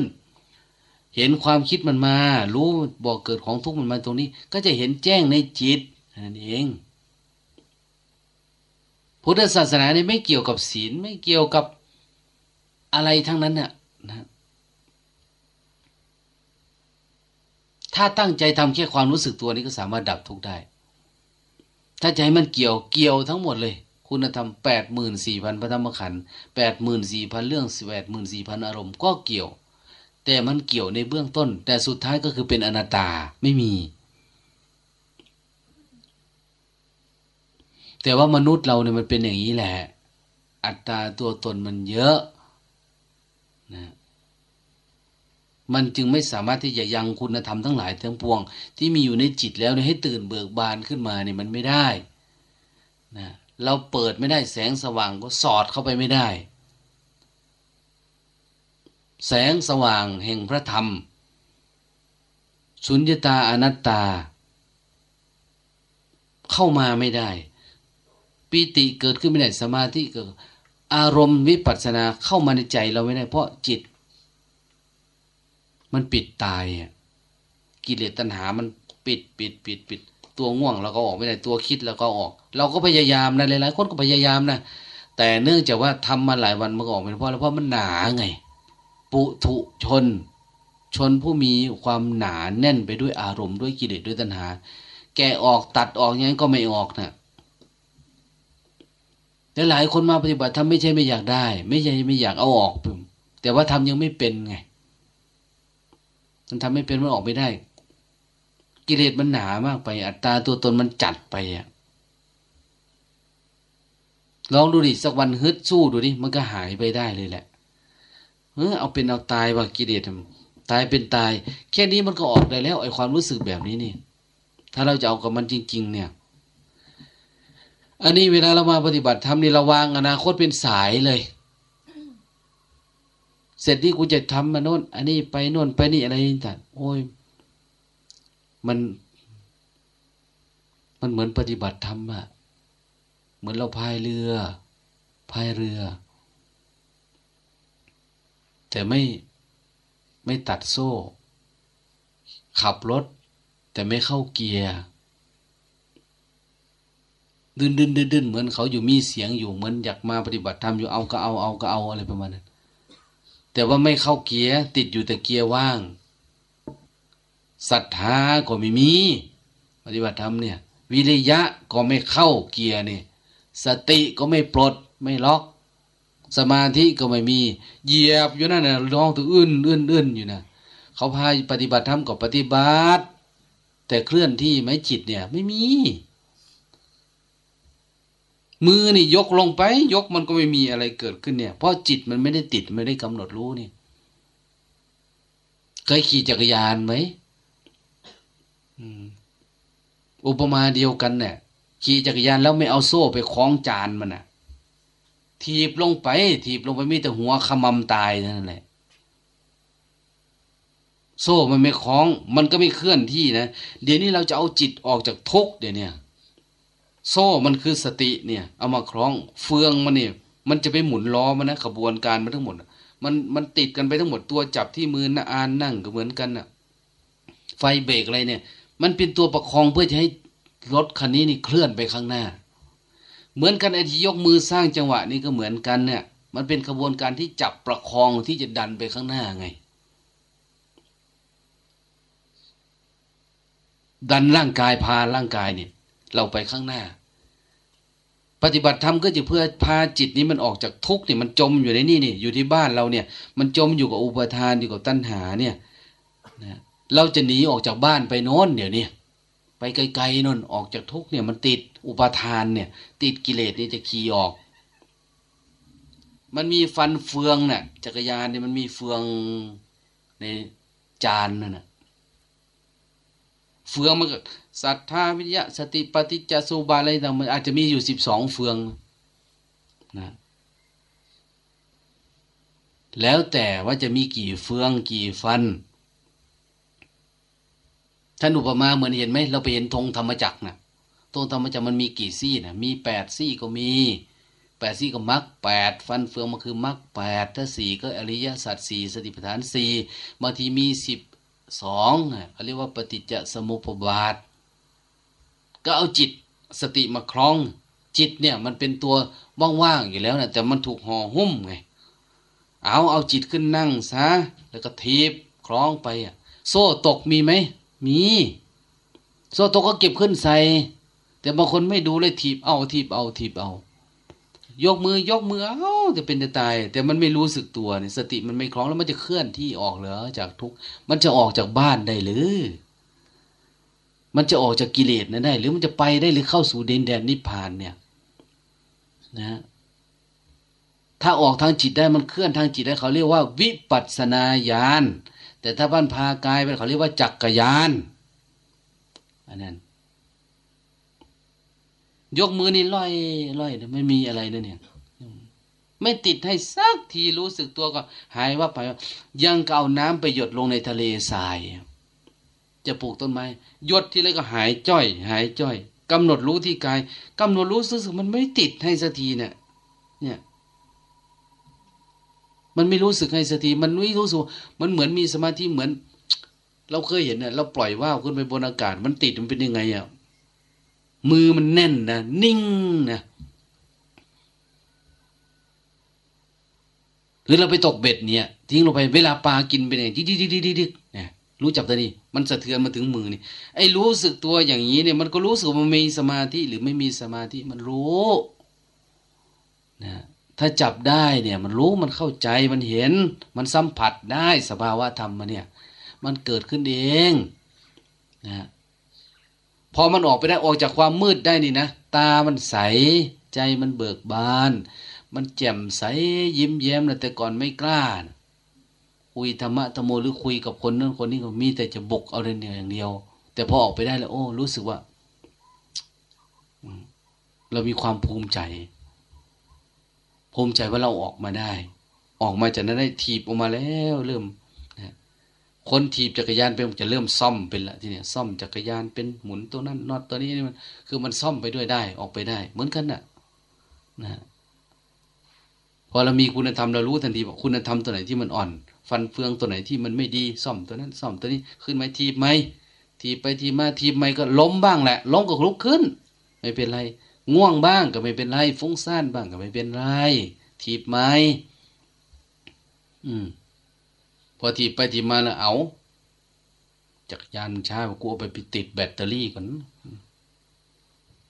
S1: เห็นความคิดมันมา รู้บอกเกิดของทุกข์มันมาตรงนี้ ก็จะเห็นแจ้งในจิตนั่นเองพุทธศาสนาเนี่ยไม่เกี่ยวกับศีลไม่เกี่ยวกับ อะไรทั้งนั้นเนี่ยนะถ้าตั้งใจทำแค่ความรู้สึกตัวนี้ก็สามารถดับทุกได้ ถ้าใจมันเกี่ยวเกี่ยวทั้งหมดเลย คุณธรรมแปดหมื่นสี่พันพระธรรมขันธ์แปดหมื่นสี่พันเรื่องแปดหมื่นสี่พันอารมณ์ก็เกี่ยว แต่มันเกี่ยวในเบื้องต้น แต่สุดท้ายก็คือเป็นอนัตตาไม่มี แต่ว่ามนุษย์เราเนี่ยมันเป็นอย่างนี้แหละ อัตตาตัวตนมันเยอะ นะมันจึงไม่สามารถที่จะยังคุณธรรมทั้งหลายทั้งปวง ที่มีอยู่ในจิตแล้วให้ตื่นเบิกบานขึ้นมาเนี่ยมันไม่ได้นะเราเปิดไม่ได้แสงสว่างก็สอดเข้าไปไม่ได้ แสงสว่างแห่งพระธรรม สุญญตาอนัตตา เข้ามาไม่ได้ปีติเกิดขึ้นไม่ได้สมาธิเกิด อารมณ์วิปัสสนาเข้ามาในใจเราไม่ได้ เพราะจิต มันปิดตายอะกิเลสตัณหามันปิดปิดปิดปิดตัวง่วงเราก็ออกไม่ได้ตัวคิดเราก็ออก เราก็พยายามนะหลายๆคนก็พยายามนะแต่เนื่องจากว่าทำมาหลายวันมันออกไม่ได้เพราะเพราะมันหนาไง ปุถุชน ชนผู้มีความหนาแน่นไปด้วยอารมณ์ด้วยกิเลสด้วยตัณหา แกออกตัดออกยังไงก็ไม่ออกนะ แต่หลายคนมาปฏิบัติทำไม่ใช่ไม่อยากได้ ไม่ใช่ไม่อยากเอาออกแต่ว่าทำยังไม่เป็นไง มันทำไม่เป็นมันออกไม่ได้ กิเลสมันหนามากไป อัตตาตัวตนมันจัดไปอะลองดูดิสักวันฮึดสู้ดูดิมันก็หายไปได้เลยแหละเออเอาเป็นเอาตายว่ากิเลสตายเป็นตาย แค่นี้มันก็ออกได้แล้วไอความรู้สึกแบบนี้นี่ ถ้าเราจะเอากับมันจริง ๆ เนี่ย อันนี้เวลาเรามาปฏิบัติธรรมนี่เราวางอนาคตเป็นสายเลย เสร็จที่กูจะทำมาโน่น อันนี้ไปโน่นไปนี่อะไรต่างโอ้ย มัน มันเหมือนปฏิบัติธรรมอะเหมือนเราพายเรือพายเรือ แต่ไม่ไม่ตัดโซ่ ขับรถ แต่ไม่เข้าเกียร์ ดืนดืนดืนดืนเหมือนเขาอยู่มีเสียงอยู่เหมือนอยากมาปฏิบัติธรรมอยู่เอาก็เอาเอาก็เอาอะไรประมาณนั้นแต่ว่าไม่เข้าเกียร์ติดอยู่แต่เกียร์ว่างศรัทธาก็ไม่มี ปฏิบัติธรรมเนี่ย วิริยะก็ไม่เข้าเกียร์นี่สติก็ไม่ปลดไม่ล็อก สมาธิก็ไม่มี เหยียบอยู่นั่นน่ะร้องตัวอื้นอื้นอื้นอยู่นะเขาพาปฏิบัติธรรมกับปฏิบัติ แต่เคลื่อนที่ไหมจิตเนี่ย ไม่มี มือนี่ยกลงไป ยกมันก็ไม่มีอะไรเกิดขึ้นเนี่ย เพราะจิตมันไม่ได้ติดไม่ได้กำหนดรู้นี่เคยขี่จักรยานไหมอุปมาเดียวกันเนี่ยขี่จักรยานแล้วไม่เอาโซ่ไปคล้องจานมันน่ะถีบลงไป ถีบลงไปมีแต่หัวขมำตายนั่นแหละโซ่มันไม่คล้อง มันก็ไม่เคลื่อนที่นะ เดี๋ยวนี้เราจะเอาจิตออกจากทุกเดี๋ยวนี้ โซ่มันคือสติเนี่ย เอามาคล้องเฟืองมันเนี่ย มันจะไปหมุนล้อมันนะขบวนการมันทั้งหมดมันมันติดกันไปทั้งหมดตัวจับที่มือนะอานนั่งก็เหมือนกันน่ะ ไฟเบรกอะไรเนี่ย มันเป็นตัวประคองเพื่อจะให้รถคันนี้นี่เคลื่อนไปข้างหน้า เหมือนกันไอ้ที่ยกมือสร้างจังหวะนี่ก็เหมือนกันเนี่ย มันเป็นขบวนการที่จับประคองที่จะดันไปข้างหน้าไง ดันร่างกายพาร่างกายเนี่ย เราไปข้างหน้า ปฏิบัติธรรมก็จะเพื่อพาจิตนี้มันออกจากทุกข์เนี่ยมันจมอยู่ในนี่นี่อยู่ที่บ้านเราเนี่ย มันจมอยู่กับอุปทานอยู่กับตัณหาเนี่ยนะเราจะหนีออกจากบ้านไปโน้นเดี๋ยวนี้ไปไกลๆนนออกจากทุกเนี่ยมันติดอุปทานเนี่ย ติดกิเลสนี่จะขี่ออก มันมีฟันเฟืองเนี่ยจักรยานเนี่ยมันมีเฟืองในจานนั่นน่ะเฟืองมันก็ ศรัทธาวิทยาสติปฏิจจสุบาอะไรต่างมันอาจจะมีอยู่สิบสองเฟืองนะแล้วแต่ว่าจะมีกี่เฟืองกี่ฟัน ท่านอุปมาเหมือนเห็นไหมเราไปเห็นธงธรรมจักรนะธงธรรมจักรมันมีกี่ซี่นะมีแปดซี่ก็มีแปดซี่ก็มักแปดฟันเฟืองมันคือมักแปดถ้าสี่ก็อริยสัจสี่สติปัฏฐานสี่บางทีมีสิบสองเขาเรียกว่าปฏิจจสมุปบาท ก็เอาจิตสติมาคล้อง จิตเนี่ยมันเป็นตัวว่างๆอยู่แล้วนะแต่มันถูกห่อหุ้มไง เอาเอาจิตขึ้นนั่งซะแล้วก็ทีบคล้องไปอะ โซ่ตกมีไหมมี โซโตกก็เก็บขึ้นใส่แต่บางคนไม่ดูเลยถีบเอาถีบเอาถีบเอา ยกมือยกมือเอาจะเป็นจะตาย แต่มันไม่รู้สึกตัวเนี่ยสติมันไม่คล้องแล้วมันจะเคลื่อนที่ออกเหรอจากทุกมันจะออกจากบ้านได้หรือ มันจะออกจากกิเลสนั้นได้ หรือมันจะไปได้หรือเข้าสู่เดนแดนนิพพานเนี่ยนะถ้าออกทางจิตได้มันเคลื่อนทางจิตได้เขาเรียกว่า วิปัสนาญาณแต่ถ้าบ้านพากายเป็นเขาเรียกว่าจักรยานอันนั้น ยกมือนี่ลอยลอยไม่มีอะไรนะเนี่ยไม่ติดให้สักทีรู้สึกตัวก็ หายว่าไปยังเก่าน้ำไปหยดลงในทะเลทราย จะปลูกต้นไม้ยดที่ไรก็หายจ้อย หายจ้อยกำหนดรู้ที่กายกำหนดรู้สึกมันไม่ติดให้สักทีเนี่ยเนี่ยมันไม่รู้สึกให้สติมันไม่รู้สึกมันเหมือนมีสมาธิเหมือน เราเคยเห็นเนี่ยเราปล่อยว่าวขึ้นไปบนอากาศ มันติดมันเป็นยังไงอะมือมันแน่นนะนิ่งนะหรือเราไปตกเบ็ดเนี่ย ทิ้งลงไปเวลาปลากินไปเนี่ยดิ๊กดิ๊กดิ๊กดิ๊กดิ๊กเนี่ยรู้จักตัวนี้ มันสะเทือนมาถึงมือนี่ไอ้รู้สึกตัวอย่างนี้เนี่ย มันก็รู้สึกมันมีสมาธิหรือไม่มีสมาธิมันรู้นะถ้าจับได้เนี่ย มันรู้มันเข้าใจมันเห็น มันสัมผัสได้สภาวะธรรมมาเนี่ย มันเกิดขึ้นเองนะพอมันออกไปได้ออกจากความมืดได้นี่นะตามันใสใจมันเบิกบาน มันแจ่มใสยิ้มแย้มนะแต่ก่อนไม่กล้านะ คุยธรรมะธรรมโมหรือคุยกับคนนั้นคนนี้ก็มีแต่จะบุกเอาเรื่องอย่างเดียว แต่พอออกไปได้แล้ว โอ้ รู้สึกว่า เรามีความภูมิใจ ภูมิใจว่าเราออกมาได้ ออกมาจากนั้นได้ถีบออกมาแล้วเริ่มคนถีบจักรยานเป็นจะเริ่มซ่อมเป็นละทีเนี้ยซ่อมจักรยานเป็นหมุนตัวนั้นน็อตตัวนี้นี่มันคือมันซ่อมไปด้วยได้ออกไปได้ เหมือนกันน่ะนะพอเรามีคุณธรรมเรารู้ทันทีว่าคุณธรรมตัวไหนที่มันอ่อน ฟันเฟืองตัวไหนที่มันไม่ดีซ่อมตัวนั้นซ่อมตัวนี้ขึ้นไหมทีบไหมทีไปทีมาทีไหมก็ล้มบ้างแหละล้มก็ลุกขึ้น ไม่เป็นไร ง่วงบ้างก็ไม่เป็นไรฟุ้งซ่านบ้างก็ไม่เป็นไร ทีบไหมอืมพอทีไปทีมาแล้วเอาจักรยานช้ากูเอาไปติดแบตเตอรี่ก่อน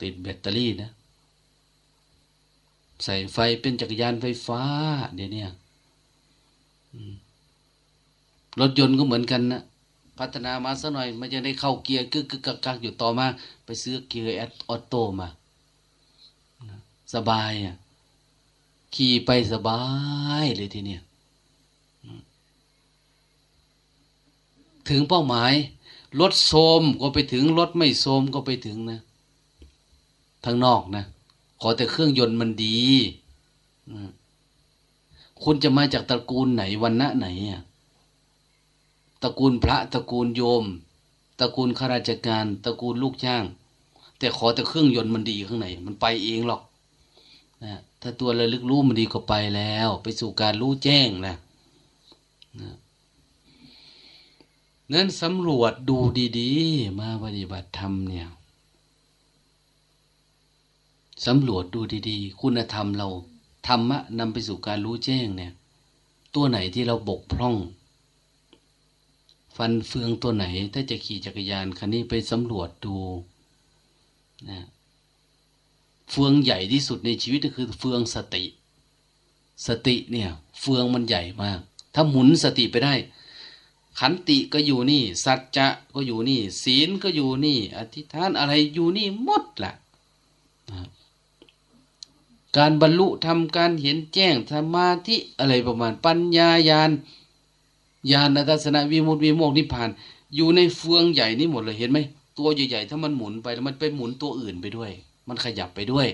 S1: ติดแบตเตอรี่นะ ใส่ไฟเป็นจักรยานไฟฟ้า เดี๋ยวนี้ รถยนต์ก็เหมือนกันนะพัฒนามาสักหน่อย มันจะได้เข้าเกียร์กึกกึกกักอยู่ต่อมา ไปซื้อเกียร์แอออโต้มา สบายอะขี่ไปสบายเลยทีเนี้ยถึงเป้าหมาย รถโซมก็ไปถึง รถไม่โซมก็ไปถึงนะทางนอกนะ ขอแต่เครื่องยนต์มันดี คุณจะมาจากตระกูลไหนวันณะไหนอะ ตระกูลพระตระกูลโยม ตระกูลข้าราชการตระกูลลูกจ้าง แต่ขอแต่เครื่องยนต์มันดีข้างในมันไปเองหรอกนะถ้าตัวระลึกรู้มันดีก็ไปแล้ว ไปสู่การรู้แจ้งนะนะนั้นสำรวจดูดีๆ มาปฏิบัติธรรมเนี่ยสำรวจดูดีๆ คุณธรรมเราธรรมะนำไปสู่การรู้แจ้งเนี่ย ตัวไหนที่เราบกพร่อง ฟันเฟืองตัวไหน ถ้าจะขี่จักรยานคันนี้ไปสำรวจดูนะเฟืองใหญ่ที่สุดในชีวิตก็คือเฟืองสติ สติเนี่ย เฟืองมันใหญ่มาก ถ้าหมุนสติไปได้ ขันติก็อยู่นี่ สัจจะก็อยู่นี่ ศีลก็อยู่นี่ อธิษฐานอะไรอยู่นี่หมดแหละการบรรลุทำการเห็นแจ้งสมาธิอะไรประมาณปัญญายาน ญาณทัศนวิมุตติวิโมกนิพพาน อยู่ในเฟืองใหญ่นี่หมดเลยเห็นไหมตัวใหญ่ๆถ้ามันหมุนไปแล้วมันไปหมุนตัวอื่นไปด้วย มันขยับไปด้วย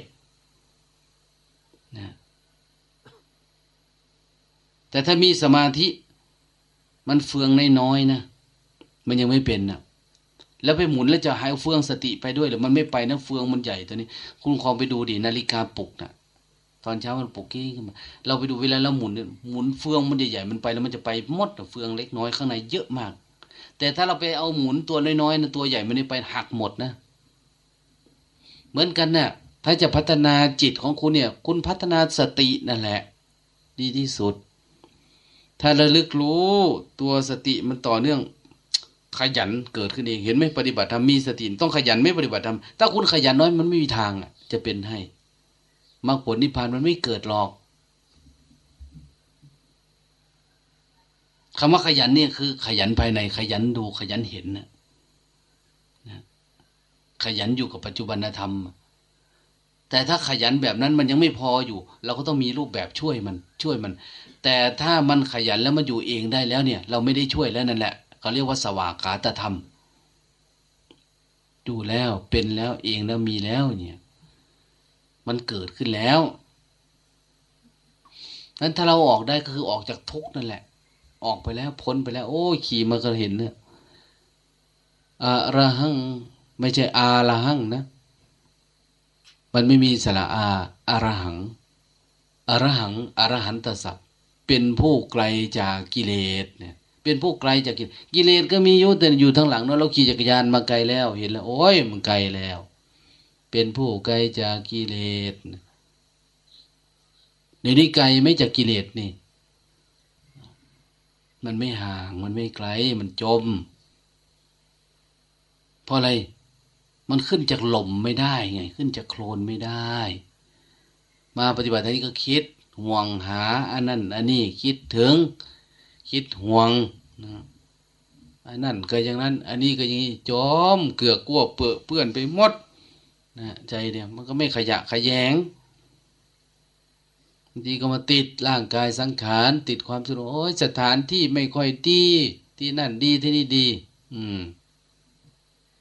S1: นะแต่ถ้ามีสมาธิมันเฟืองน้อยๆนะมันยังไม่เป็นนะแล้วไปหมุนแล้วจะหายเฟืองสติไปด้วยหรือมันไม่ไปนะเฟืองมันใหญ่ตัวนี้ คุณคองไปดูดินาฬิกาปลุกนะ ตอนเช้ามันปลุกกี้ขึ้นมาเราไปดูเวลาเราหมุนหมุนเฟืองมันใหญ่ๆมันไปแล้วมันจะไปหมดเฟืองเล็กน้อยข้างในเยอะมาก แต่ถ้าเราไปเอาหมุนตัวน้อยๆนะตัวใหญ่มันไม่ไปหักหมดนะ เหมือนกันนะ่ะถ้าจะพัฒนาจิตของคุณเนี่ย คุณพัฒนาสตินั่นแหละ ดีที่สุด ถ้าระลึกรู้ตัวสติมันต่อเนื่องขยันเกิดขึ้นเองเห็นไหมปฏิบัติธรรมมีสติต้องขยันไม่ปฏิบัติธรรมถ้าคุณขยันน้อยมันไม่มีทางจะเป็นให้ มรรคผลนิพพานมันไม่เกิดหรอกคำว่าขยันเนี่ยคือ ขยันภายใน ขยันดูขยันเห็นนะขยันอยู่กับปัจจุบันธรรม แต่ถ้าขยันแบบนั้นมันยังไม่พออยู่ เราก็ต้องมีรูปแบบช่วยมัน ช่วยมัน แต่ถ้ามันขยันแล้วมันอยู่เองได้แล้วเนี่ย เราไม่ได้ช่วยแล้วนั่นแหละเขาเรียกว่าสวากาตธรรม ดูแล้วเป็นแล้วเองแล้วมีแล้วเนี่ย มันเกิดขึ้นแล้วนั้นถ้าเราออกได้ก็คือออกจากทุกนั่นแหละ ออกไปแล้วพ้นไปแล้ว โอ้ขี่มาก็เห็นเนี่ยอาระหัง ไม่ใช่อาระหังนะ มันไม่มีสระอาอารหังอรหังอรหันตสัพเป็นผู้ไกลจากกิเลสเนี่ย เป็นผู้ไกลจากกิเลสกิเลสก็มีอยู่แต่อยู่ทางหลังเนาะเราขี่จักรยานมาไกลแล้ว เห็นแล้ว โอ้ยมันไกลแล้ว เป็นผู้ไกลจากกิเลสในนี้ไกลไม่จากกิเลสนี่ มันไม่ห่าง มันไม่ไกล มันจม เพราะอะไร มันขึ้นจากหล่มไม่ได้ไง ขึ้นจากโคลนไม่ได้ มาปฏิบัตินี้ก็คิดห่วงหา อันนั้นอันนี้คิดถึง คิดห่วงนะอันนั้นก็อย่างนั้น อันนี้ก็อย่างนี้จอมเกลือกลัวเปื้อเปื้อนไปหมด นะใจเดียมันก็ไม่ขยะขยงบางทีก็มาติดร่างกายสังขาร ติดความสุขโอ้ยสถานที่ไม่ค่อยดีที่นั่นดีที่นี่ดี อืม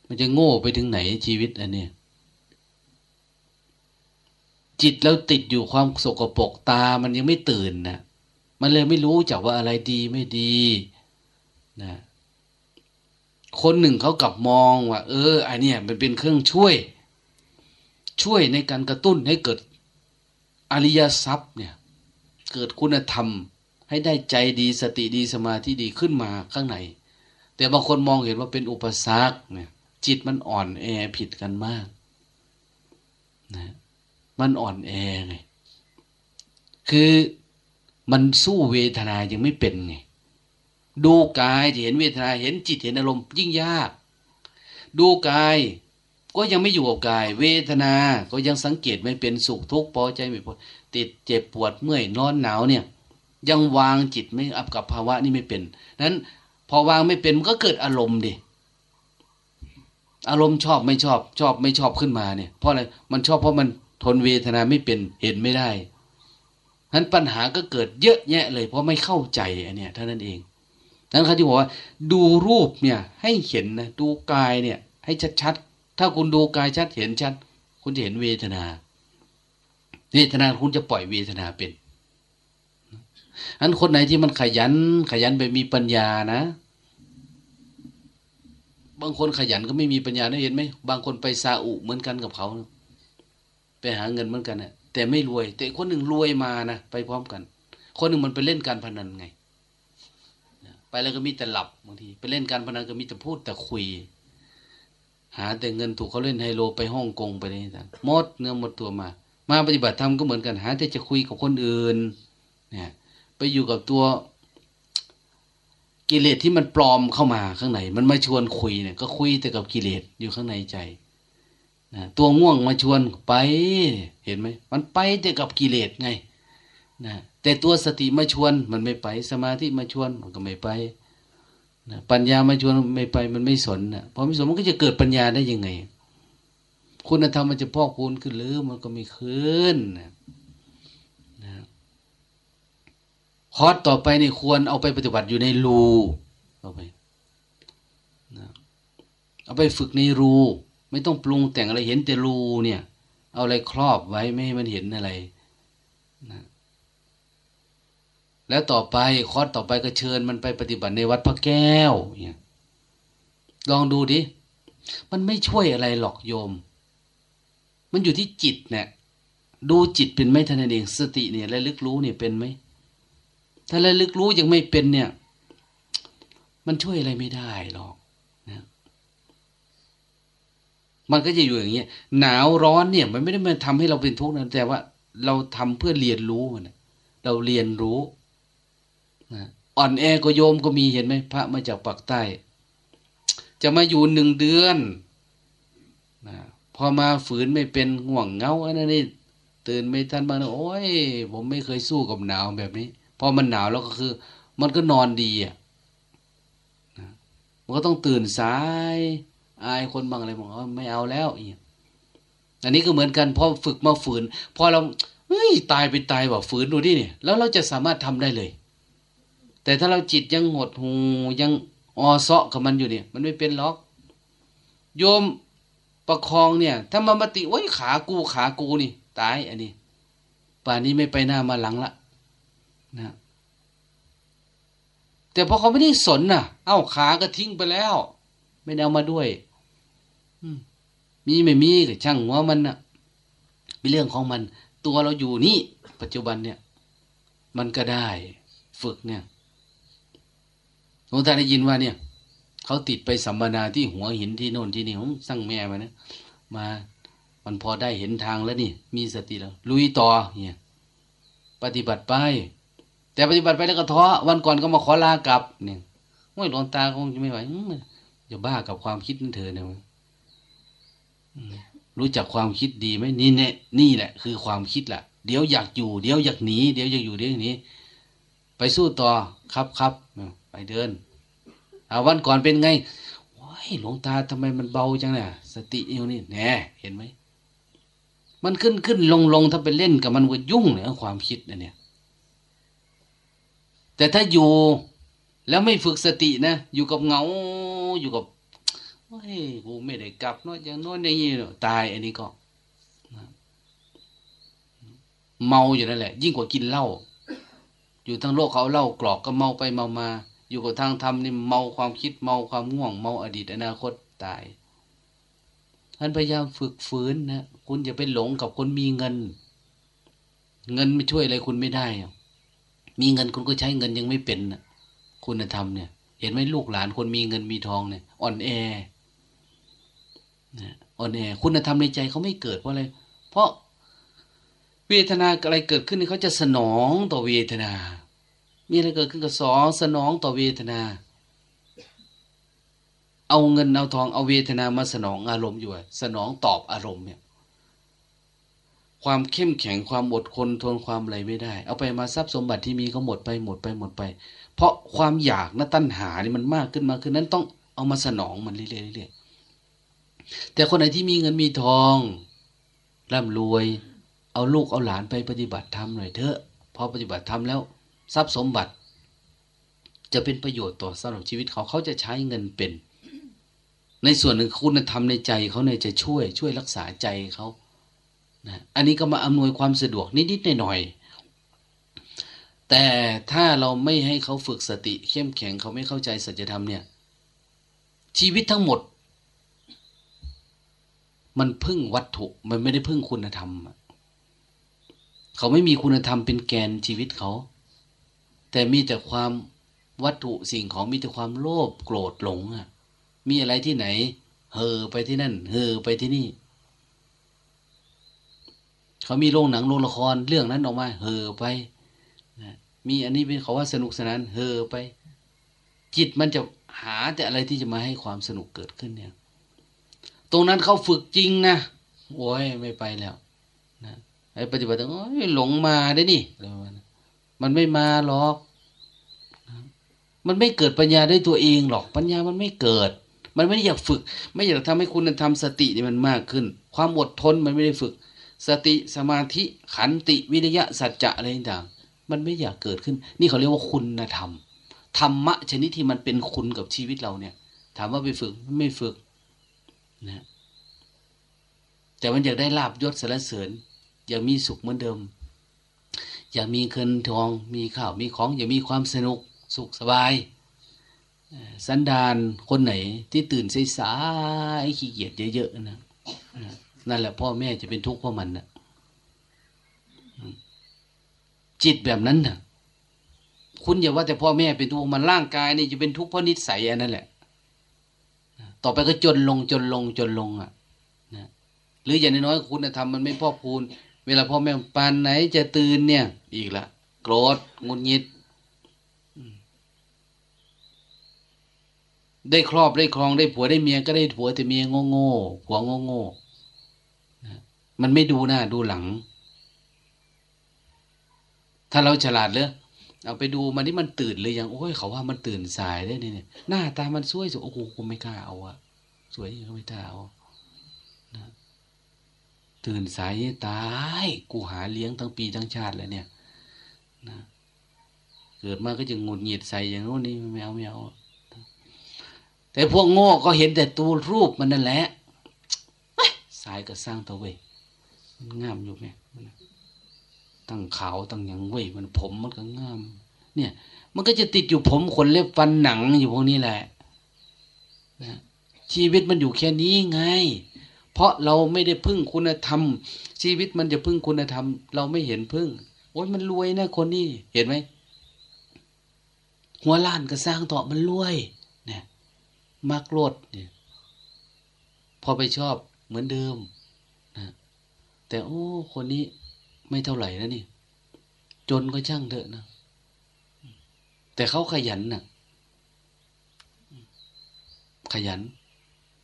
S1: มันจะโง่ไปถึงไหนชีวิตอันนี้จิตเราติดอยู่ความสกปรกตา มันยังไม่ตื่นนะมันเลยไม่รู้จักว่าอะไรดีไม่ดีนะคนหนึ่งเขากลับมองว่า เออไอเนี้ยมันเป็นเครื่องช่วย ช่วยในการกระตุ้นให้เกิดอริยทรัพย์เนี่ยเกิดคุณธรรมให้ได้ใจดีสติดีสมาธิดีขึ้นมาข้างใน แต่บางคนมองเห็นว่าเป็นอุปสรรคเนี่ยจิตมันอ่อนแอผิดกันมากนะมันอ่อนแอไงคือมันสู้เวทนายังไม่เป็นไงดูกายจะเห็นเวทนาเห็นจิตเห็นอารมณ์ยิ่งยาก ดูกาย ก็ยังไม่อยู่กับกาย เวทนา ก็ยังสังเกตไม่เป็นสุขทุกข์พอใจไม่พอติดเจ็บปวดเมื่อยนอนหนาวเนี่ย ยังวางจิตไม่อับกับภาวะนี่ไม่เป็นนั้นพอวางไม่เป็นมันก็เกิดอารมณ์ดิอารมณ์ชอบไม่ชอบ ชอบไม่ชอบขึ้นมาเนี่ย เพราะอะไรมันชอบเพราะมันทนเวทนาไม่เป็นเห็นไม่ได้นั้นปัญหาก็เกิดเยอะแยะเลย เพราะไม่เข้าใจอันเนี้ยเท่านั้นเองนั้นเขาที่บอกว่า ดูรูปเนี่ยให้เห็นนะดูกายเนี่ย ให้ชัดๆ ถ้าคุณดูกายชัดเห็นชัดคุณจะเห็นเวทนา เวทนาคุณจะปล่อยเวทนาเป็นอันคนไหนที่มันขยัน ขยันไปมีปัญญานะ บางคนขยันก็ไม่มีปัญญานะเห็นไหมบางคนไปซาอุเหมือนกันกับเขา ไปหาเงินเหมือนกันนะแต่ไม่รวย แต่คนหนึ่งรวยมานะไปพร้อมกัน คนหนึ่งมันไปเล่นการพนันไง ไปแล้วก็มีแต่หลับบางที ไปเล่นการพนันก็มีแต่พูดแต่คุย หาแต่เงินถูกเขาเล่นไฮโลไปฮ่องกงไปนี่ต่างหมดเนื้อหมดตัวมา มาปฏิบัติธรรมก็เหมือนกันหาแต่จะคุยกับคนอื่นเนี่ยไปอยู่กับตัวกิเลสที่มันปลอมเข้ามาข้างในมันมาชวนคุยเนี่ยก็คุยแต่กับกิเลสอยู่ข้างในใจนะตัวง่วงมาชวนไป เห็นไหมมันไปแต่กับกิเลสไงนะแต่ตัวสติมาชวนมันไม่ไปสมาธิมาชวนมันก็ไม่ไป นะปัญญามาชวนไม่ไปมันไม่สนนะพอไม่สนมันก็จะเกิดปัญญาได้ยังไง คุณธรรมมันจะพอกพูนขึ้นหรือมันก็ไม่ขึ้นนะนะคอร์สต่อไปนี่ควรเอาไปปฏิบัติอยู่ในรูเอาไปนะเอาไปฝึกในรู ไม่ต้องปรุงแต่งอะไรเห็นแต่รูเนี่ย เอาอะไรครอบไว้ไม่ให้มันเห็นอะไรนะ แล้วต่อไปคอร์สต่อไปก็เชิญมันไปปฏิบัติในวัดพระแก้วเนี่ยลองดูดิ มันไม่ช่วยอะไรหรอกโยม มันอยู่ที่จิตเนี่ยดูจิตเป็นไหมท่านเองสติเนี่ยระลึกรู้เนี่ยเป็นไหม ถ้าระลึกรู้ยังไม่เป็นเนี่ย มันช่วยอะไรไม่ได้หรอกนะมันก็จะอยู่อย่างเงี้ยหนาวร้อนเนี่ย มันไม่ได้มาทำให้เราเป็นทุกข์นะแต่ว่าเราทำเพื่อเรียนรู้มันเราเรียนรู้ อ่อนแอก็โยมก็มีเห็นไหมพระมาจากปากใต้ จะมาอยู่หนึ่งเดือนนะพอมาฝืนไม่เป็นห่วงเงาอันนั้นนี่ตื่นไม่ทันบางนะโอ้ย ผมไม่เคยสู้กับหนาวแบบนี้ พอมันหนาวแล้วก็คือ มันก็นอนดีอะนะมันก็ต้องตื่นสาย อายคนบางอะไรบอกว่าไม่เอาแล้วอีอันนี้ก็เหมือนกันพอฝึกมาฝืน พอเราเฮ้ยตายไปตายว่าฝืนดูดิเนี่ยแล้วเราจะสามารถทำได้เลย แต่ถ้าเราจิตยังหดหูยังออเซาะกับมันอยู่เนี่ย มันไม่เป็นล็อก โยมประคองเนี่ย ถ้ามามาติโอ้ยขากูขากูนี่ตายอันนี้ป่านนี้ไม่ไปหน้ามาหลังละนะแต่พอเขาไม่ได้สนน่ะ เอ้าขาก็ทิ้งไปแล้ว ไม่ได้เอามาด้วยมีไม่มีก็ช่างหัวมันน่ะเป็นเรื่องของมัน ตัวเราอยู่นี่ ปัจจุบันเนี่ย มันก็ได้ ฝึกเนี่ย หลวงตาได้ยินว่าเนี่ยเขาติดไปสัมมนาที่หัวหินที่โน่นที่นี่ผมสั่งแม่มานะมามันพอได้เห็นทางแล้วนี่ มีสติแล้วลุยต่อเนี่ย ปฏิบัติไป แต่ปฏิบัติไปแล้วก็ท้อวันก่อนก็มาขอลากลับเนี่ยโอ้ยหลวงตาคงจะไม่ไหวอย่าบ้ากับความคิดนั่นเธอเนี่ยรู้จักความคิดดีไหมนี่เนี่ยนี่แหละ คือความคิดแหละเดี๋ยวอยากอยู่ เดี๋ยวอยากหนีเดี๋ยวอยากอยู่เดี๋ยวนี้ไปสู้ต่อครับครับ ไปเดินอาวันก่อนเป็นไงว้ายหลวงตาทำไมมันเบาจังเนี่ยสติเอวนี่แหนเห็นไหมมันขึ้นขึ้นลงลงถ้าไปเล่นกับมันก็ยุ่งเนี่ยความคิดนะเนี่ย แต่ถ้าอยู่แล้วไม่ฝึกสตินะ อยู่กับเงาอยู่กับเฮ้ยกูไม่ได้กลับเนาะอย่างโน้นอย่างนี้ตายอันนี้ก็เมาอยู่นั่นแหละ ยิ่งกว่ากินเหล้าอยู่ทั้งโลกเขาเหล่ากรอกก็เมาไปเมามา อยู่กับทางธรรมนี่เมาความคิดเมาความง่วง เมาอดีตอนาคตตายท่านพยายามฝึกฝืนนะคุณอย่าไปหลงกับคนมีเงิน เงินไม่ช่วยอะไรคุณไม่ได้ มีเงินคุณก็ใช้เงินยังไม่เป็นนะคุณธรรมเนี่ย เห็นไหมลูกหลานคนมีเงินมีทองเนี่ยอ่อนแออ่อนแอคุณธรรมในใจเขาไม่เกิดเพราะอะไรเพราะเวทนาอะไรเกิดขึ้นเขาจะสนองต่อเวทนา มีอะไรเกิดขึ้นก็สองสนองต่อเวทนา เอาเงินเอาทองเอาเวทนามาสนองอารมณ์อยู่สนองตอบอารมณ์เนี่ย ความเข้มแข็งความอดทนทนความอะไรไม่ได้ เอาไปมาทรัพย์สมบัติที่มีก็หมดไปหมดไปหมดไป เพราะความอยากนะตัณหานี่มันมากขึ้นมาขึ้นนั้นต้องเอามาสนองมันเรื่อยๆแต่คนไหนที่มีเงินมีทองร่ำรวย เอาลูกเอาหลานไปปฏิบัติธรรมหน่อยเถอะพอปฏิบัติธรรมแล้ว ทรัพย์สมบัติ จะเป็นประโยชน์ต่อสำหรับชีวิตเขาเขาจะใช้เงินเป็น ในส่วนหนึ่งคุณธรรมในใจเขาเนี่ยจะช่วย ช่วยรักษาใจเขานะอันนี้ก็มาอำนวยความสะดวกนิดๆหน่อยๆแต่ถ้าเราไม่ให้เขาฝึกสติ เข้มแข็งเขาไม่เข้าใจสัจธรรมเนี่ยชีวิตทั้งหมด มันพึ่งวัตถุมันไม่ได้พึ่งคุณธรรม เขาไม่มีคุณธรรมเป็นแกนชีวิตเขา แต่มีแต่ความวัตถุสิ่งของมีแต่ความโลภโกรธหลงอะ มีอะไรที่ไหนเห่อไปที่นั่นเห่อไปที่นี่ เขามีโรงหนังโรงละครเรื่องนั้นออกมา เห่อไปนะมีอันนี้เป็นเขาว่าสนุกสนานเห่อไป จิตมันจะหาแต่อะไรที่จะมาให้ความสนุกเกิดขึ้นเนี่ย ตรงนั้นเขาฝึกจริงนะโอ้ยไม่ไปแล้วไอ้ปฏิบัติโอ้ยหลงมาได้นี่มัน มันไม่มาหรอก มันไม่เกิดปัญญาได้ตัวเองหรอก ปัญญามันไม่เกิด มันไม่ได้อยากฝึก ไม่อยากทำให้คุณทำสตินี่มันมากขึ้น ความอดทนมันไม่ได้ฝึก สติสมาธิขันติวิริยะสัจจะอะไรต่างมันไม่อยากเกิดขึ้น นี่เขาเรียกว่าคุณธรรม ธรรมะชนิดที่มันเป็นคุณกับชีวิตเราเนี่ย ถามว่าไปฝึกไม่ฝึกนะแต่มันอยากได้ลาบยศสารเสริญ อยากมีสุขเหมือนเดิม อยากมีเงินทอง มีข้าวมีของอยากมีความสนุกสุขสบาย สันดานคนไหนที่ตื่นสายๆขี้เกียจเยอะๆนะนั่นแหละพ่อแม่จะเป็นทุกข์เพราะมันนะจิตแบบนั้นนะคุณอย่าว่าแต่พ่อแม่เป็นทุกข์มันร่างกายนี่จะเป็นทุกข์เพราะนิสัยอันนั้นแหละ ต่อไปก็จนลงจนลงจนลงอะนะหรืออย่างน้อยคุณธรรมมันไม่พอพูน เวลาพ่อแม่ปานไหนจะตื่นเนี่ย อีกละโกรธงุนงิด ได้ครอบได้ครองได้ผัวได้เมียก็ได้ผัวแต่เมียโง่โง่ผัวโง่โง่มันไม่ดูหน้าดูหลัง ถ้าเราฉลาดเลยเอาไปดูมันที่มันตื่นเลยยังโอ้ยเขาว่ามันตื่นสายได้เนี่ยหน้าตามันสวยสุดโอ้โหกูไม่กล้าเอาอะสวยก็ไม่กล้าเอา ตื่นสายตาย กูหาเลี้ยงทั้งปีทั้งชาติแล้วเนี่ยนะเกิดมาก็จะงุดหงิดใส่อย่างโน้นนี่ไม่เอาไม่เอาแต่พวกโง่ก็เห็นแต่ตัวรูปมันนั่นแหละสายก็สร้างตัวเว้ยมันงามอยู่ไหมตั้งขาวตั้งอย่างเว้ยมันผมมันก็งาม เนี่ย มันก็จะติดอยู่ผมขนเล็บฟันหนังอยู่พวกนี้แหละนะชีวิตมันอยู่แค่นี้ไง เพราะเราไม่ได้พึ่งคุณธรรม ชีวิตมันจะพึ่งคุณธรรม เราไม่เห็นพึ่ง โอ้ยมันรวยนะคนนี้เห็นไหมหัวล้านก็สร้างต่อมันรวยเนี่ยมักรดเนี่ยพอไปชอบเหมือนเดิมนะแต่โอ้คนนี้ไม่เท่าไหร่นะนี่ จนก็ช่างเถอะนะแต่เขาขยันนะ่ะขยัน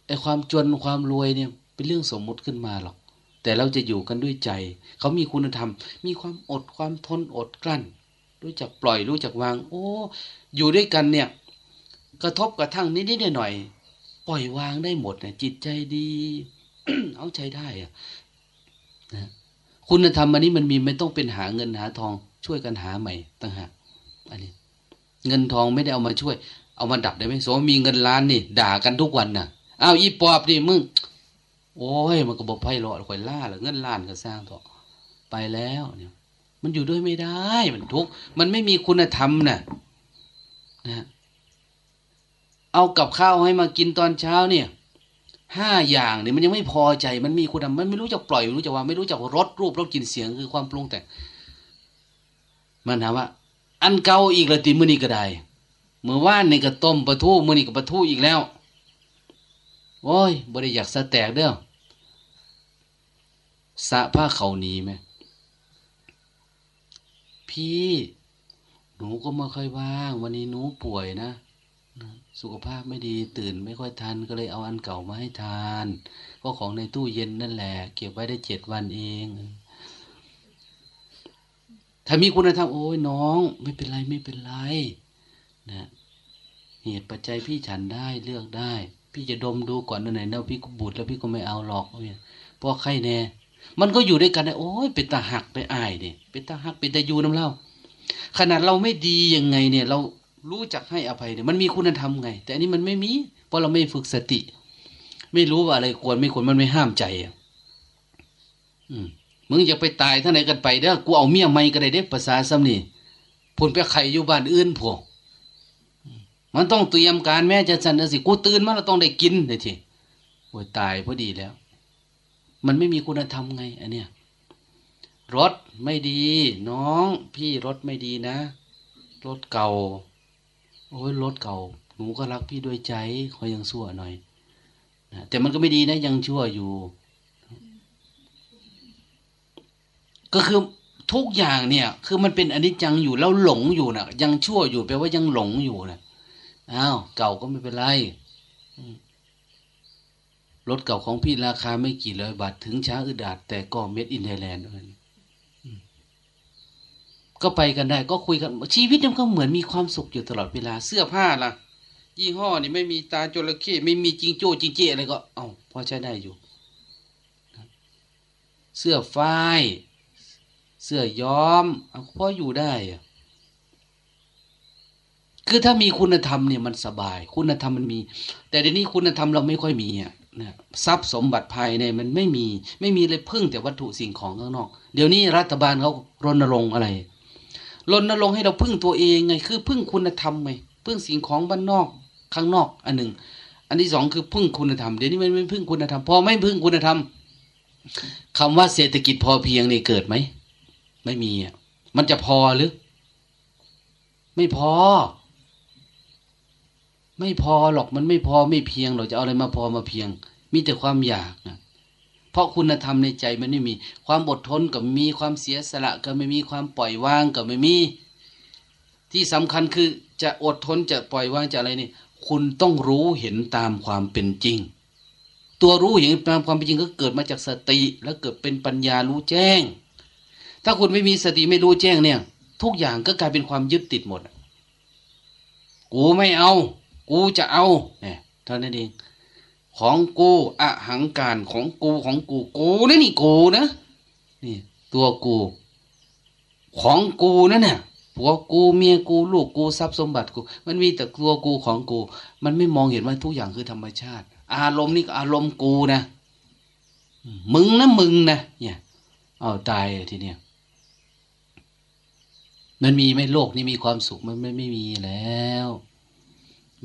S1: ไอ้ความจนความรวยเนี่ย เป็นเรื่องสมมุติขึ้นมาหรอก แต่เราจะอยู่กันด้วยใจ เขามีคุณธรรม มีความอดความทนอดกลั้น รู้จักปล่อยรู้จักวาง โอ้ อยู่ด้วยกันเนี่ย กระทบกระทั่งนิดๆหน่อยปล่อยวางได้หมดเนี่ยจิตใจดี เอาใจได้อะนะคุณธรรมอันนี้มันมีไม่ต้องเป็นหาเงินหาทอง ช่วยกันหาใหม่ต่างหากอันนี้ เงินทองไม่ได้เอามาช่วย เอามาดับได้ไหมสมมติมีเงินล้านนี่ ด่ากันทุกวันน่ะอ้าวอีปอบนี่มึง โอ้ย มันก็บอกไพ่รอคอยล่าหรือเงินล้านก็สร้างต่อไปแล้วเนี่ย มันอยู่ด้วยไม่ได้มันทุกมันไม่มีคุณธรรมนะ่ะนะเอากับข้าวให้มากินตอนเช้าเนี่ยห้าอย่างเนี่ยมันยังไม่พอใจมันมีคุณธรรมมันไม่รู้จักปล่อยไม่รู้จักว่าไม่รู้จักรสรูปรสกลิ่นเสียงคือความปรุงแต่งมันถามว่า อันเก่าอีกละติมือนี้ก็ได้เมื่อวานนี่ก็ต้มปลาทูมือนี้ก็ปลาทูอีกแล้วโอ้ยบ่ได้อยากสะแตกเด้อ สะผ้าเขาหนีไหมพี่ หนูก็ไม่ค่อยว่าง วันนี้หนูป่วยนะ สุขภาพไม่ดีตื่นไม่ค่อยทันก็เลยเอาอันเก่ามาให้ทาน ก็ของในตู้เย็นนั่นแหละ เก็บไว้ได้เจ็ดวันเอง ถ้ามีคุณธรรมโอ้ยน้อง ไม่เป็นไรไม่เป็นไร นะเหตุปัจจัยพี่ฉันได้เลือกได้ พี่จะดมดูก่อนนั่นไหนเนาพี่ก็บูดแล้วพี่ก็ไม่เอาหรอกเนี่ยพราะใครแน่ มันก็อยู่ด้วยกันได้โอ้ยเป็นตาหักไปอายเนี่ยเป็นตาหักเป็นตายูน้ำเล่าขนาดเราไม่ดียังไงเนี่ย เรารู้จักให้อภัยเนี่ยมันมีคุณธรรมไง แต่อันนี้มันไม่มี เพราะเราไม่ฝึกสติ ไม่รู้ว่าอะไรควรไม่ควรมันไม่ห้ามใจอะอืมมึงอย่าไปตายท่าไหนกันไปเด้อกูเอาเมียไม่ก็ได้เด้ภาษาซ้ำนี่ผลไปไข่อยู่บ้านอื่นพวกมันต้องเตรียมการแม่จะสันสิกูตื่นมาเราต้องได้กินเลยทีโอ้ยตายพอดีแล้ว มันไม่มีคุณธรรมไงอันเนี้ยรถไม่ดี น้อง พี่รถไม่ดีนะ รถเก่า โอ้ยรถเก่า หนูก็รักพี่ด้วยใจคอยยังชั่วหน่อยนะแต่มันก็ไม่ดีนะ ยังชั่วอยู่ ก็คือทุกอย่างเนี่ย คือมันเป็นอนิจจังอยู่แล้วหลงอยู่นะยังชั่วอยู่แปลว่ายังหลงอยู่นะอ้าวเก่าก็ไม่เป็นไร รถเก่าของพี่ราคาไม่กี่ร้อยบาทถึงช้าอึดอัดแต่ก็เม็ดอินไทยแลนด์ด้วยก็ไปกันได้ก็คุยกัน ชีวิตมันก็เหมือนมีความสุขอยู่ตลอดเวลาเสื้อผ้าล่ะ ยี่ห้อนี่ไม่มีตาจระเข้ไม่มีจิงโจ้จิงเจ้อะไรก็เอา้าพอใช้ได้อยู่ เสื้อฝ้าย เสื้อย้อมเอาพออยู่ได้อะคือถ้ามีคุณธรรมเนี่ยมันสบาย คุณธรรมมันมี แต่เดี๋ยวนี้คุณธรรมเราไม่ค่อยมีอะ นะทรัพย์สมบัติภายในมันไม่มี ไม่มีเลยพึ่งแต่วัตถุสิ่งของข้างนอก เดี๋ยวนี้รัฐบาลเขารณรงค์อะไรรณรงค์ให้เราพึ่งตัวเองไง คือพึ่งคุณธรรมไงพึ่งสิ่งของบ้านนอกข้างนอกอันหนึ่ง อันที่สองคือพึ่งคุณธรรมเดี๋ยวนี้มันไม่พึ่งคุณธรรมพอไม่พึ่งคุณธรรมคำว่าเศรษฐกิจพอเพียงนี่เกิดไหมไม่มีอะมันจะพอหรือ ไม่พอ ไม่พอหรอกมันไม่พอไม่เพียงเราจะเอาอะไรมาพอมาเพียง มีแต่ความอยากนะเพราะคุณธรรมในใจมันไม่มี ความอดทนก็ไม่มีความเสียสละก็ไม่มีความปล่อยวางก็ไม่มี ที่สำคัญคือจะอดทนจะปล่อยวางจะอะไรนี่ คุณต้องรู้เห็นตามความเป็นจริง ตัวรู้เห็นตามความเป็นจริงก็เกิดมาจากสติ แล้วเกิดเป็นปัญญารู้แจ้ง ถ้าคุณไม่มีสติไม่รู้แจ้งเนี่ย ทุกอย่างก็กลายเป็นความยึดติดหมดกูไม่เอา กูจะเอาเนี่ยเท่านั้นเอง ของกูอะหังการของกูของกูกูนี่นี่กูนะนี่ตัวกู ของกูนั่นเนี่ยผัวกูเมียกูลูกกูทรัพย์สมบัติกู มันมีแต่ตัวกูของกู มันไม่มองเห็นว่าทุกอย่างคือธรรมชาติ อารมณ์นี่ก็อารมณ์กูนะมึงนะมึงนะเนี่ยเอาตายทีเนี้ยมันมีไหมโลกนี้มีความสุขมันไม่ไม่มีแล้ว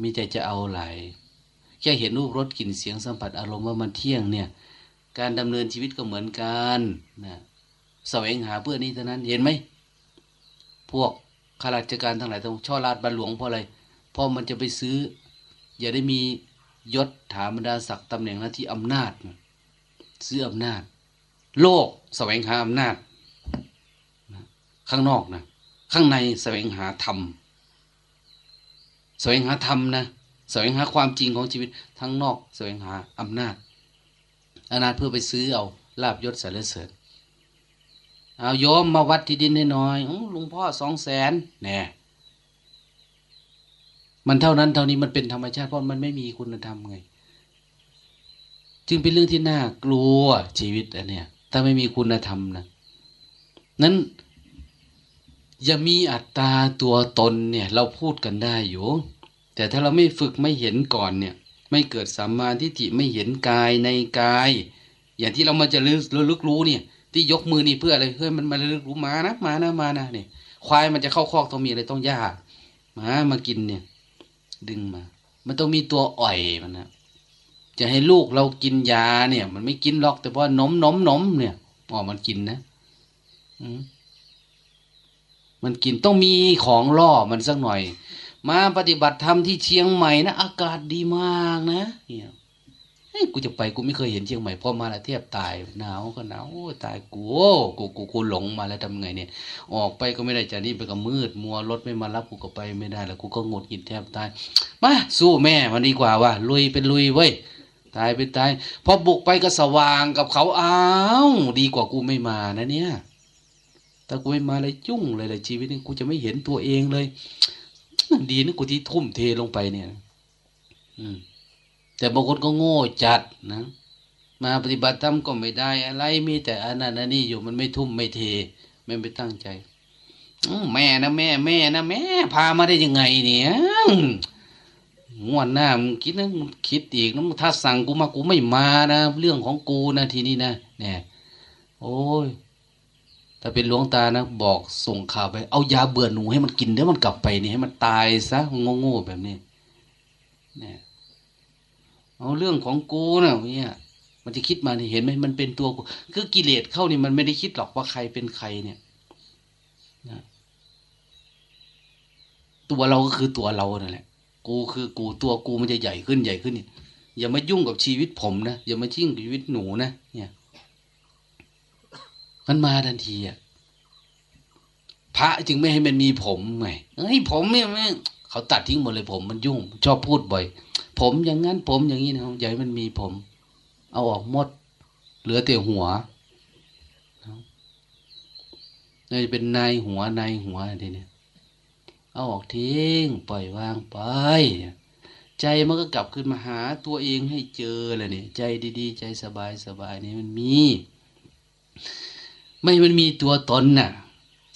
S1: มีแต่จะเอาไหลแค่เห็นรูปรสกลิ่นเสียงสัมผัสอารมณ์ว่ามันเที่ยงเนี่ย การดำเนินชีวิตก็เหมือนกันนะแสวงหาเพื่อนี้เท่านั้นเห็นไหมพวกข้าราชการทั้งหลายต้องช่อราดบัลหลวงเพราะอะไรเพราะมันจะไปซื้อ อย่าได้มียศถาบรรดาศักดิ์ตำแหน่งหน้าที่อำนาจ ซื้ออำนาจ โลกแสวงหาอำนาจ ข้างนอกนะข้างในแสวงหาธรรม แสวงหาธรรมนะแสวงหาความจริงของชีวิตทั้งนอกแสวงหาอำนาจอำนาจเพื่อไปซื้อเอาลาบยศสารเสริญเอาโยมมาวัดที่ดินให้น่อยลุงพ่อสองแสนแน่มันเท่านั้นเท่านี้มันเป็นธรรมชาติเพราะมันไม่มีคุณธรรมไง จึงเป็นเรื่องที่น่ากลัวชีวิตอันเนี้ยถ้าไม่มีคุณธรรมนะนั้น ย่ามีอัตตาตัวตนเนี่ย เราพูดกันได้อยู่ แต่ถ้าเราไม่ฝึกไม่เห็นก่อนเนี่ย ไม่เกิดสัมมาทิฏฐิไม่เห็นกายในกาย อย่างที่เรามาจะลึกลึกรู้เนี่ย ที่ยกมือนี่เพื่ออะไรเฮ้ยมันมาลึกรู้มานะมานะมานะเนี่ย ควายมันจะเข้าคอกต้องมีอะไรต้องหญ้ามามากินเนี่ย ดึงมา มันต้องมีตัวอ่อยมันนะจะให้ลูกเรากินยาเนี่ย มันไม่กินหรอกแต่ว่านมนมนมเนี่ยอ๋อมันกินนะมั มันกินต้องมีของล่อมันสักหน่อย มาปฏิบัติธรรมที่เชียงใหม่นะอากาศดีมากนะเนี่ยกูจะไปกูไม่เคยเห็นเชียงใหม่พอมาแล้วเทียบตายหนาวก็หนาวตายกูกูกูกูหลงมาแล้วทำไงเนี่ย ออกไปก็ไม่ได้จากนี่ไปก็มืด มัวรถไม่มารับกูก็ไปไม่ได้แล้วกูก็งดกินแทบตายมาสู้แม่มันดีกว่าว่ะลุยเป็นลุยเว้ยตายเป็นตายพอบุกไปก็สว่างกับเขาอ้าวดีกว่ากูไม่มานะเนี่ย ถ้ากูไม่มาเลยจุ้งเลยเลยชีวิตนี้กูจะไม่เห็นตัวเองเลย ดีนะกูที่ทุ่มเทลงไปเนี่ย อืม แต่บางคนก็โง่จัดนะมาปฏิบัติธรรมก็ไม่ได้ อะไรมีแต่อันนั้นอันนี้อยู่มันไม่ทุ่มไม่เท ไม่ไปตั้งใจแม่นะแม่ แม่นะแม่ พามาได้ยังไงเนี่ยงวดหน้ามึงคิดนะมึงคิดอีกนะถ้าสั่งกูมากูไม่มานะเรื่องของกูนะทีนี้นะเนี่ยโอ้ย ถ้าเป็นหลวงตานะ บอกส่งข่าวไป เอายาเบื่อหนูให้มันกินเดี๋ยวมันกลับไปนี่ให้มันตายซะโง่ๆแบบนี้เนี่ยเอาเรื่องของกูนะเนี่ยมันจะคิดมาเห็นไหมมันเป็นตัวกูคือกิเลสเข้านี่มันไม่ได้คิดหรอกว่าใครเป็นใครเนี่ยนะตัวเราก็คือตัวเรานั่นแหละ กูคือกูตัวกูมันจะใหญ่ขึ้นใหญ่ขึ้นนี่อย่ามายุ่งกับชีวิตผมนะอย่ามาชิ่งกับชีวิตหนูนะเนี่ย มันมาทันทีอะพระจึงไม่ให้มันมีผมไงเฮ้ยผมเนี่ยแม่เขาตัดทิ้งหมดเลยผมมันยุ่ง ชอบพูดบ่อย ผมอย่างนั้นผมอย่างนี้นะใหญ่มันมีผม เอาออกหมด เหลือแต่หัวนี่เป็นนายหัวนายหัวทีนี้เอาออกทิ้งปล่อยวางไป ใจมันก็กลับขึ้นมาหาตัวเองให้เจอเลยเนี่ยใจดี ๆ ใจสบายสบายนี่มันมี ไม่มันมีตัวตนน่ะ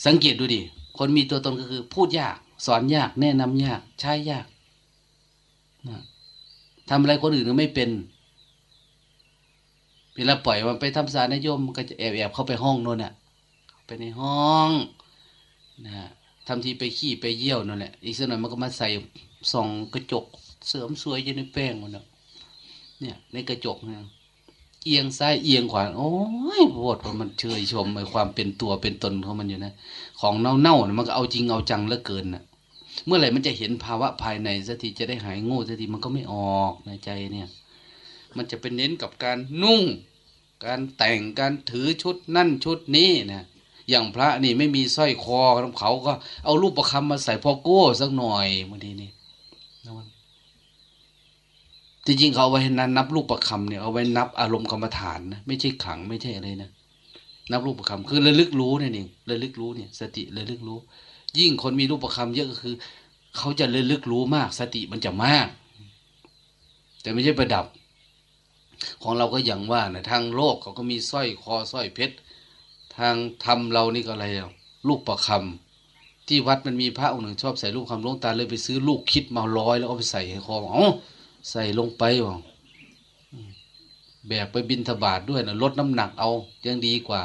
S1: สังเกตดูดิ คนมีตัวตนก็คือ พูดยาก สอนยาก แนะนำยาก ใช้ยากนะทำอะไรคนอื่นก็ไม่เป็นเวลาปล่อยมันไปทำสารนโยมมันก็จะแอบแอบเข้าไปห้องโน่นน่ะ ไปในห้องนะทำทีไปขี้ไปเยี่ยวนั่นแหละ อีกสักหน่อยมันก็มาใส่ส่องกระจก เสริมสวยอยู่ในแป้งมันเนี่ย ในกระจกเนี่ย เอียงซ้ายเอียงขวาโอ้ยโวดว่ามันเชยชมในความเป็นตัวเป็นตนของมันอยู่นะ ของเน่าๆมันก็เอาจริงเอาจังเหลือเกินนะเมื่อไหร่มันจะเห็นภาวะภายในสักทีจะได้หายโง่สักทีมันก็ไม่ออกในใจเนี่ย มันจะเป็นเน้นกับการนุ่ง การแต่งการถือชุดนั่นชุดนี้นะอย่างพระนี่ไม่มีสร้อยคอเขาก็เอารูปประคำมาใส่พอโก้สักหน่อยบางทีนี่ จริงๆเขาเอาไว้นั้นนับรูปประคำเนี่ยเอาไว้นับอารมณ์กรรมฐานนะไม่ใช่ขังไม่ใช่อะไรนะนับรูปประคำคือระลึกรู้นี่เองระลึกรู้เนี่ย สติระลึกรู้ ยิ่งคนมีรูปประคำเยอะก็คือ เขาจะเลึกรู้มาก สติมันจะมาก แต่ไม่ใช่ประดับ ของเราก็อย่างว่านะทางโลกเขาก็มีสร้อยคอสร้อยเพชรทางธรรมเรานี่ก็อะไรลูกประคำที่วัดมันมีพระองค์หนึ่งชอบใส่ลูกคำลงตาเลยไปซื้อลูกคิดมาร้อยแล้วเอาไปใส่คออ๋อ ใส่ลงไปวะแบกไปบินทบาทด้วยนะลดน้ำหนักเอายังดีกว่า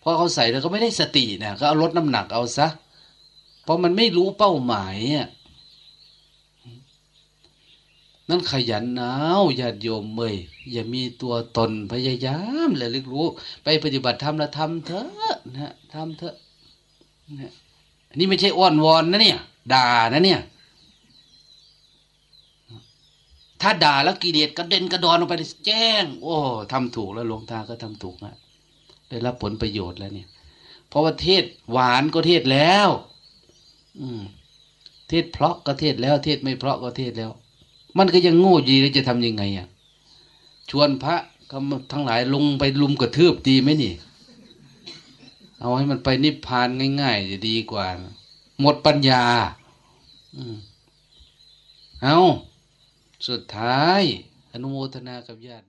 S1: เพราะเขาใส่แล้วก็ไม่ได้สตินะก็เอาลดน้ำหนักเอาซะ เพราะมันไม่รู้เป้าหมายอะนั่นขยันนะญาติโยมเมยอย่ามีตัวตนพยายามเลยลึกรู้ ไปปฏิบัติธรรมแล้วทำเถอะนะทำเถอะนะอันนี้ไม่ใช่อ้อนวอนนะเนี่ย ด่านะเนี่ย ถ้าด่าแล้วกิเลสกระเด็นกระดอนออกไปแจ้ง โอ้ทำถูกแล้วหลวงตาก็ทำถูกนะได้รับผลประโยชน์แล้วเนี่ย เพราะว่าเทศหวานก็เทศแล้ว อืม เทศเพราะก็เทศแล้ว เทศไม่เพราะก็เทศแล้ว มันก็ยังโง่ดีแล้วจะทํำยังไงอะชวนพระก็ทั้งหลายลงไปลุมกระทืบดีไหมนี่ เอาให้มันไปนิพพานง่ายๆจะดีกว่า หมดปัญญา อืมเอา สุดท้ายอนุโมทนากับญาติ